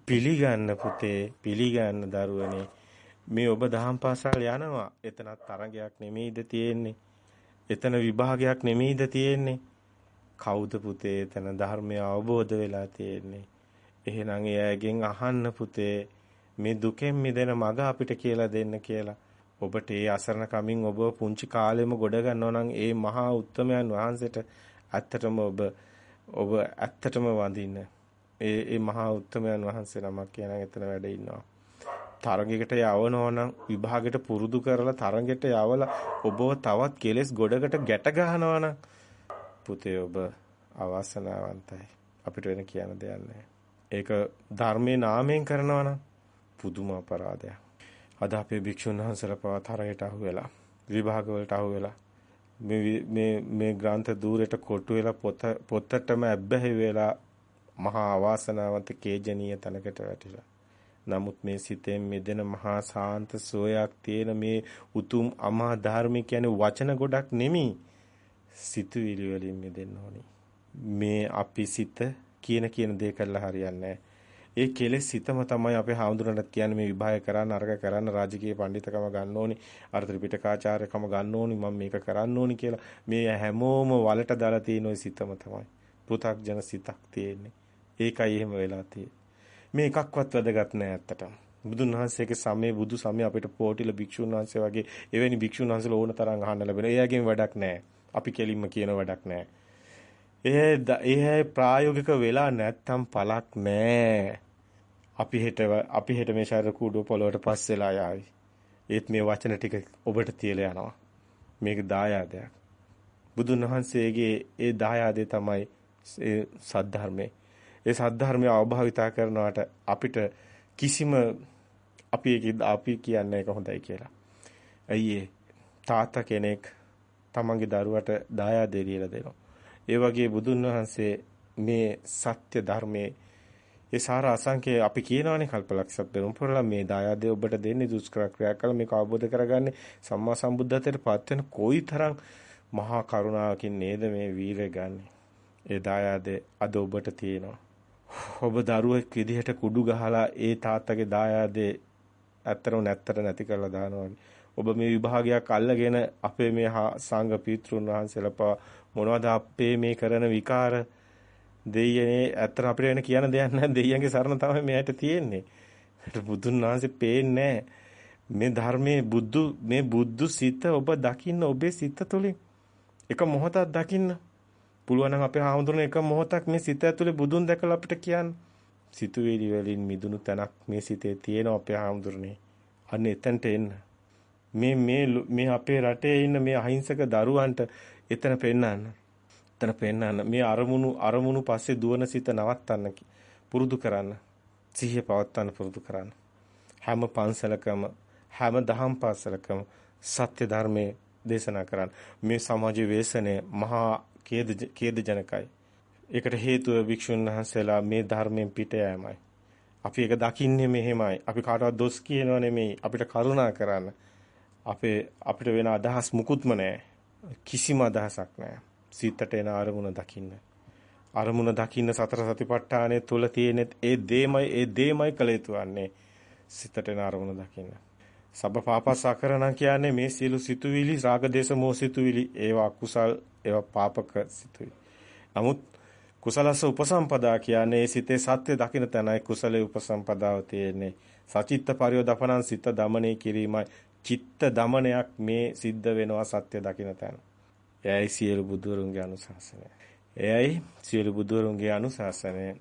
පිළිගන්න පුතේ පිළිගන්න දරුවනේ මේ ඔබ දහම් පාසල් යනවා එතනත් තරගයක් නෙමෙයිද තියෙන්නේ එතන විභාගයක් නෙමෙයිද තියෙන්නේ කවුද පුතේ එතන ධර්මය අවබෝධ වෙලා තියෙන්නේ එහෙනම් එයාගෙන් අහන්න පුතේ මේ දුකෙන් මිදෙන මඟ අපිට කියලා දෙන්න කියලා ඔබට ඒ අසරණ කමින් ඔබ පුංචි කාලෙම ගොඩ ගන්නවා නම් ඒ මහා උත්තමයන් වහන්සේට ඇත්තටම ඔබ ඔබ ඇත්තටම වඳින්න ඒ ඒ මහා උත්තමයන් වහන්සේ නමක් කියන එතන වැඩ ඉන්නවා. තරගයකට යවනවා නම් විභාගයට පුරුදු කරලා තරගයට යවලා ඔබව තවත් කෙලස් ගොඩකට ගැට ගහනවා නම් පුතේ ඔබ අවාසනාවන්තයි. අපිට වෙන කියන්න දෙයක් ඒක ධර්මයේ නාමයෙන් කරනවා නම් පුදුම අපරාධයක්. අද අපේ භික්ෂුන් වහන්සේලා පවා තරගයට අහු වෙලා විභාග වලට අහු වෙලා මේ මේ මේ ග්‍රන්ථ දූරයට කොටු වෙලා පොත පොතටම ඇබ්බැහි වෙලා මහා අවාසනාවන්ත කේජනීය තැනකට වැටිලා. නමුත් මේ සිතෙන් මිදෙන මහා සාන්ත සෝයක් තියෙන මේ උතුම් අමා ධර්මික කියන්නේ වචන ගොඩක් නෙමෙයි. සිතුවිලි වලින් මිදෙන්න ඕනි. මේ අපි සිත කියන කියන දේ කරලා හරියන්නේ ඒ කෙලෙස් සිතම තමයි අපේ හාමුදුරන්ට කියන්නේ මේ විභාග කරන්න අරග කරන්න රාජකීය පඬිතකම ගන්න ඕනි අර ත්‍රිපිටකාචාර්යකම ගන්න ඕනි මම මේක කරන්න ඕනි කියලා මේ හැමෝම වලට දාලා තියෙන ওই සිතම තමයි පෘථග්ජන සිතක් තියෙන්නේ ඒකයි එහෙම වෙලා තියෙන්නේ. මේ එකක්වත් වැදගත් නෑ ඇත්තටම. බුදුන් වහන්සේගේ සමයේ බුදු සමයේ අපිට පොටිල භික්ෂුන් වහන්සේ වගේ එවැනි භික්ෂුන් වහන්සේලා ඕන තරම් අහන්න ලැබෙන. එයාගෙන් වැඩක් නෑ. අපි කෙලින්ම කියන වැඩක් නෑ. ඒ ඒ ප්‍රායෝගික වෙලා නැත්තම් පළක් නෑ. අපි හෙට අපි හෙට මේ ශරීර කූඩුව පොළොවට පස් වෙලා යාවි. ඒත් මේ වචන ටික ඔබට තියලා යනවා. මේක දායාදයක්. බුදුන් වහන්සේගේ ඒ දායාදේ තමයි ඒ සද්ධර්මයේ ඒ සද්ධර්මය අවභාවිතා කරනවට අපිට කිසිම අපි අපි කියන්නේ ඒක හොඳයි කියලා. ඇයි තාත්තා කෙනෙක් තමන්ගේ දරුවට දායාදේ දීලා දෙනවා. ඒ වගේ බුදුන් වහන්සේ මේ සත්‍ය ධර්මයේ ඒ සාර අසංකේ අපි කියනවානේ කල්පලක්ෂයක් දෙනුම් පුරලා මේ දායාදේ ඔබට දෙන්නේ දුෂ්කර ක්‍රියා කළ මේක අවබෝධ කරගන්නේ සම්මා සම්බුද්ධත්වයට පත් වෙන කොයිතරම් මහා කරුණාවකින් නේද මේ වීරය ගන්නෙ. ඒ දායාදේ අද ඔබට තියෙනවා. ඔබ දරුවෙක් විදිහට කුඩු ගහලා ඒ තාත්තගේ දායාදේ ඇත්තරම නැත්තර නැති කරලා දානවා. ඔබ මේ විභාගයක් අල්ලගෙන අපේ මේ සංඝ පීත්‍රුන් වහන්සේලා මොනවද අපේ මේ කරන විකාර දෙයියනේ ඇත්තට අපිට වෙන කියන දෙයක් නැහැ දෙයියන්ගේ සරණ තමයි මෙයාට තියෙන්නේ. ඒකට බුදුන් වහන්සේ පේන්නේ මේ ධර්මයේ බුදු මේ බුදු සිත ඔබ දකින්න ඔබේ සිත තුළින් එක මොහොතක් දකින්න පුළුවන් නම් අපේ හාමුදුරනේ එක මොහොතක් මේ සිත ඇතුලේ බුදුන් දැකලා අපිට කියන්න. සිතුවේලි වලින් මිදුණු තැනක් මේ සිතේ තියෙනවා අපේ හාමුදුරනේ. අන්න එතනට එන්න. මේ මේ මේ අපේ රටේ ඉන්න මේ අහිංසක දරුවන්ට එතන පෙන්නන්න. එතන පෙන්නන්න. මේ අරමුණු අරමුණු පස්සේ දුවන සිත නවත්තන්න පුරුදු කරන්න. සිහිය පවත්වන්න පුරුදු කරන්න. හැම පන්සලකම හැම දහම් පාසලකම සත්‍ය ධර්මයේ දේශනා කරන්න. මේ සමාජ වේසනය මහා කේද කේද ජනකයි. ඒකට හේතුව වික්ෂුන් වහන්සේලා මේ ධර්මයෙන් පිට යෑමයි. අපි ඒක දකින්නේ මෙහෙමයි. අපි කාටවත් දොස් කියනව නෙමෙයි. අපිට කරුණා කරන්න. අපේ අපිට වෙන අදහස් මුකුත්ම නැහැ. කිසිම අදහසක් නැහැ. සිතට එන අරමුණ දකින්න. අරමුණ දකින්න සතර සතිපට්ඨානයේ තුල තියෙන ඒ දේමයි ඒ දේමයි කළ යුතු වන්නේ. සිතට එන අරමුණ දකින්න. සබ්බ පාපසකරණ කියන්නේ මේ සියලු සිතුවිලි රාග දේශ මොහ සිතුවිලි ඒවා කුසල් ඒවා පාපක සිතුවිලි. නමුත් කුසලස උපසම්පදා කියන්නේ සිතේ සත්‍ය දකින්න තැනයි කුසලයේ උපසම්පදාව තියෙන්නේ. සචිත්ත පරියෝදපනං සිත දමණය කිරීමයි චිත්ත දමනයක් මේ සිද්ධ වෙනවා සත්‍ය දකින්න තැන. එයයි සියලු බුදුරුන්ගේ අනුශාසනය. එයයි සියලු බුදුරුන්ගේ අනුශාසනය.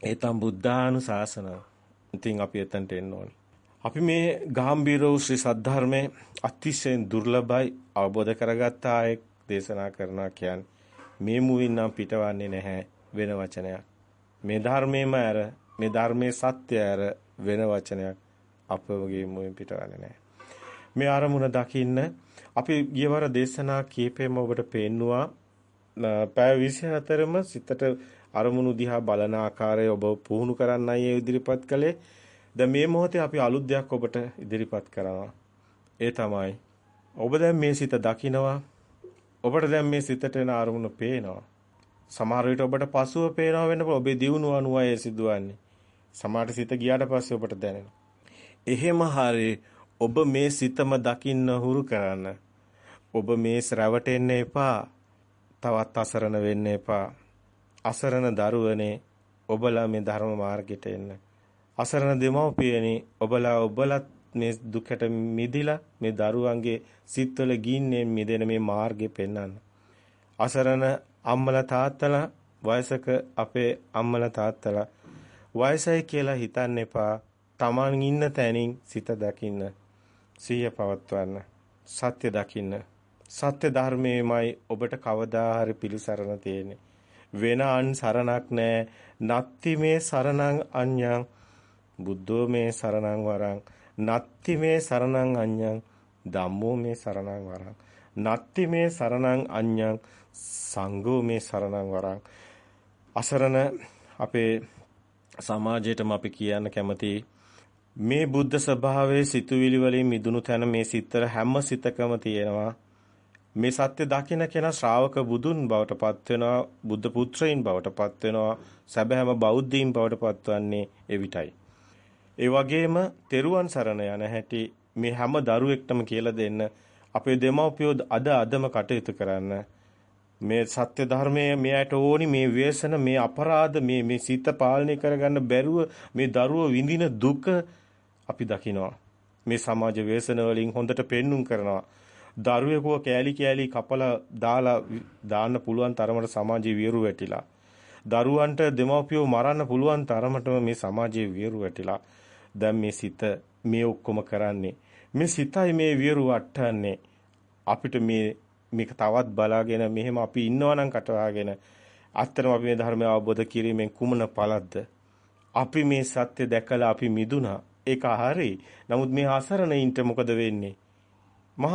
ඒතම් බුද්ධානුශාසන. ඉතින් අපි එතනට එන්න ඕනේ. අපි මේ ගාම්භීර වූ ශ්‍රී සද්ධර්මයේ අතිශයින් දුර්ලභයි අවබෝධ කරගත්ත අයෙක් දේශනා කරනවා කියන්නේ මේ මුවින් නම් පිටවන්නේ නැහැ වෙන වචනයක්. මේ ධර්මයේම ඇර මේ ධර්මයේ සත්‍ය ඇර වෙන වචනයක් අපවගේ මුවින් පිටවන්නේ නැහැ. මේ ආරමුණ දකින්න අපි ගියවර දේශනා කීපෙම ඔබට පෙන්නවා පැය 24ම සිතට අරමුණු දිහා බලන ආකාරය ඔබ පුහුණු කරන්නයි ඒ ඉදිරිපත් කළේ දැන් මේ මොහොතේ අපි අලුත් දෙයක් ඔබට ඉදිරිපත් කරනවා. ඒ තමයි ඔබ දැන් මේ සිත දකිනවා ඔබට දැන් මේ සිතට එන අරමුණ පේනවා. සමහර විට ඔබට පසුව පේනවා වෙන්න පුළුවන්. ඔබේ දියුණුව අනුවයි සිදුවන්නේ. සමහර සිත ගියාට පස්සේ ඔබට දැනෙනවා. එහෙම හරි ඔබ මේ සිතම දකින්න හුරු කරන්න. ඔබ මේ ශ්‍රවටෙන්න එපා. තවත් අසරණ වෙන්න එපා. අසරණ දරුවනේ ඔබලා මේ ධර්ම මාර්ගයට එන්න. අසරණ දෙමව්පියනි ඔබලා ඔබලත් මේ දුකට මිදිලා මේ දරුවන්ගේ සිත්වල ගින්නේ මිදෙන මේ මාර්ගේ පෙන්වන්න. අසරණ අම්මලා තාත්තලා වයසක අපේ අම්මලා තාත්තලා වයසයි කියලා හිතන්න එපා. Taman ඉන්න තැනින් සිත දකින්න. සිහිය පවත්වන්න. සත්‍ය දකින්න. සත්‍ය ධර්මයේමයි ඔබට කවදා හරි පිළිසරණ තියෙන්නේ. වෙන අන් සරණක් නැහැ. නත්ති මේ සරණං අඤ්ඤං බුද්ධෝ මේ සරණං වරං නත්ති මේ සරණං අඤ්ඤං ධම්මෝ මේ සරණං වරං නත්ති මේ සරණං අඤ්ඤං සංඝෝ මේ සරණං වරං අසරණ අපේ සමාජයටම අපි කියන්න කැමති මේ බුද්ධ ස්වභාවයේ සිතුවිලි වලින් මිදුණු තැන මේ සිතර හැම සිතකම තියෙනවා. මේ සත්‍ය දකින කෙනා ශ්‍රාවක බුදුන් බවට පත් වෙනවා බුද්ධ පුත්‍රයින් බවට පත් වෙනවා සැබෑම බෞද්ධයින් බවට පත්වන්නේ එවිටයි. ඒ වගේම තෙරුවන් සරණ යන හැටි මේ හැම දරුවෙක්ටම කියලා දෙන්න අපේ දෙමව්පියෝ අද අදම කටයුතු කරන්න. මේ සත්‍ය ධර්මයේ මෙයට ඕනි මේ ව්‍යසන මේ අපරාධ මේ මේ සිත පාලනය කරගන්න බැරුව මේ දරුවෝ විඳින දුක අපි දකිනවා. මේ සමාජ ව්‍යසන වලින් හොඳට පෙන්눔 කරනවා දරුවෙකුව කෑලි කෑලි කපලා දාලා දාන්න පුළුවන් තරමට සමාජයේ වියරු වැටිලා. දරුවන්ට දෙමව්පියෝ මරන්න පුළුවන් තරමටම මේ සමාජයේ වියරු වැටිලා. දැන් මේ සිත මේ ඔක්කොම කරන්නේ. මේ සිතයි මේ වියරු වට්ටන්නේ අපිට මේ මේක තවත් බලාගෙන මෙහෙම අපි ඉන්නවා නම් කටවාගෙන අත්‍තරම අපි මේ ධර්මය අවබෝධ කිරීමෙන් කුමන පළක්ද? අපි මේ සත්‍ය දැකලා අපි මිදුණා. ඒක හරි. නමුත් මේ අසරණයින්ට මොකද වෙන්නේ?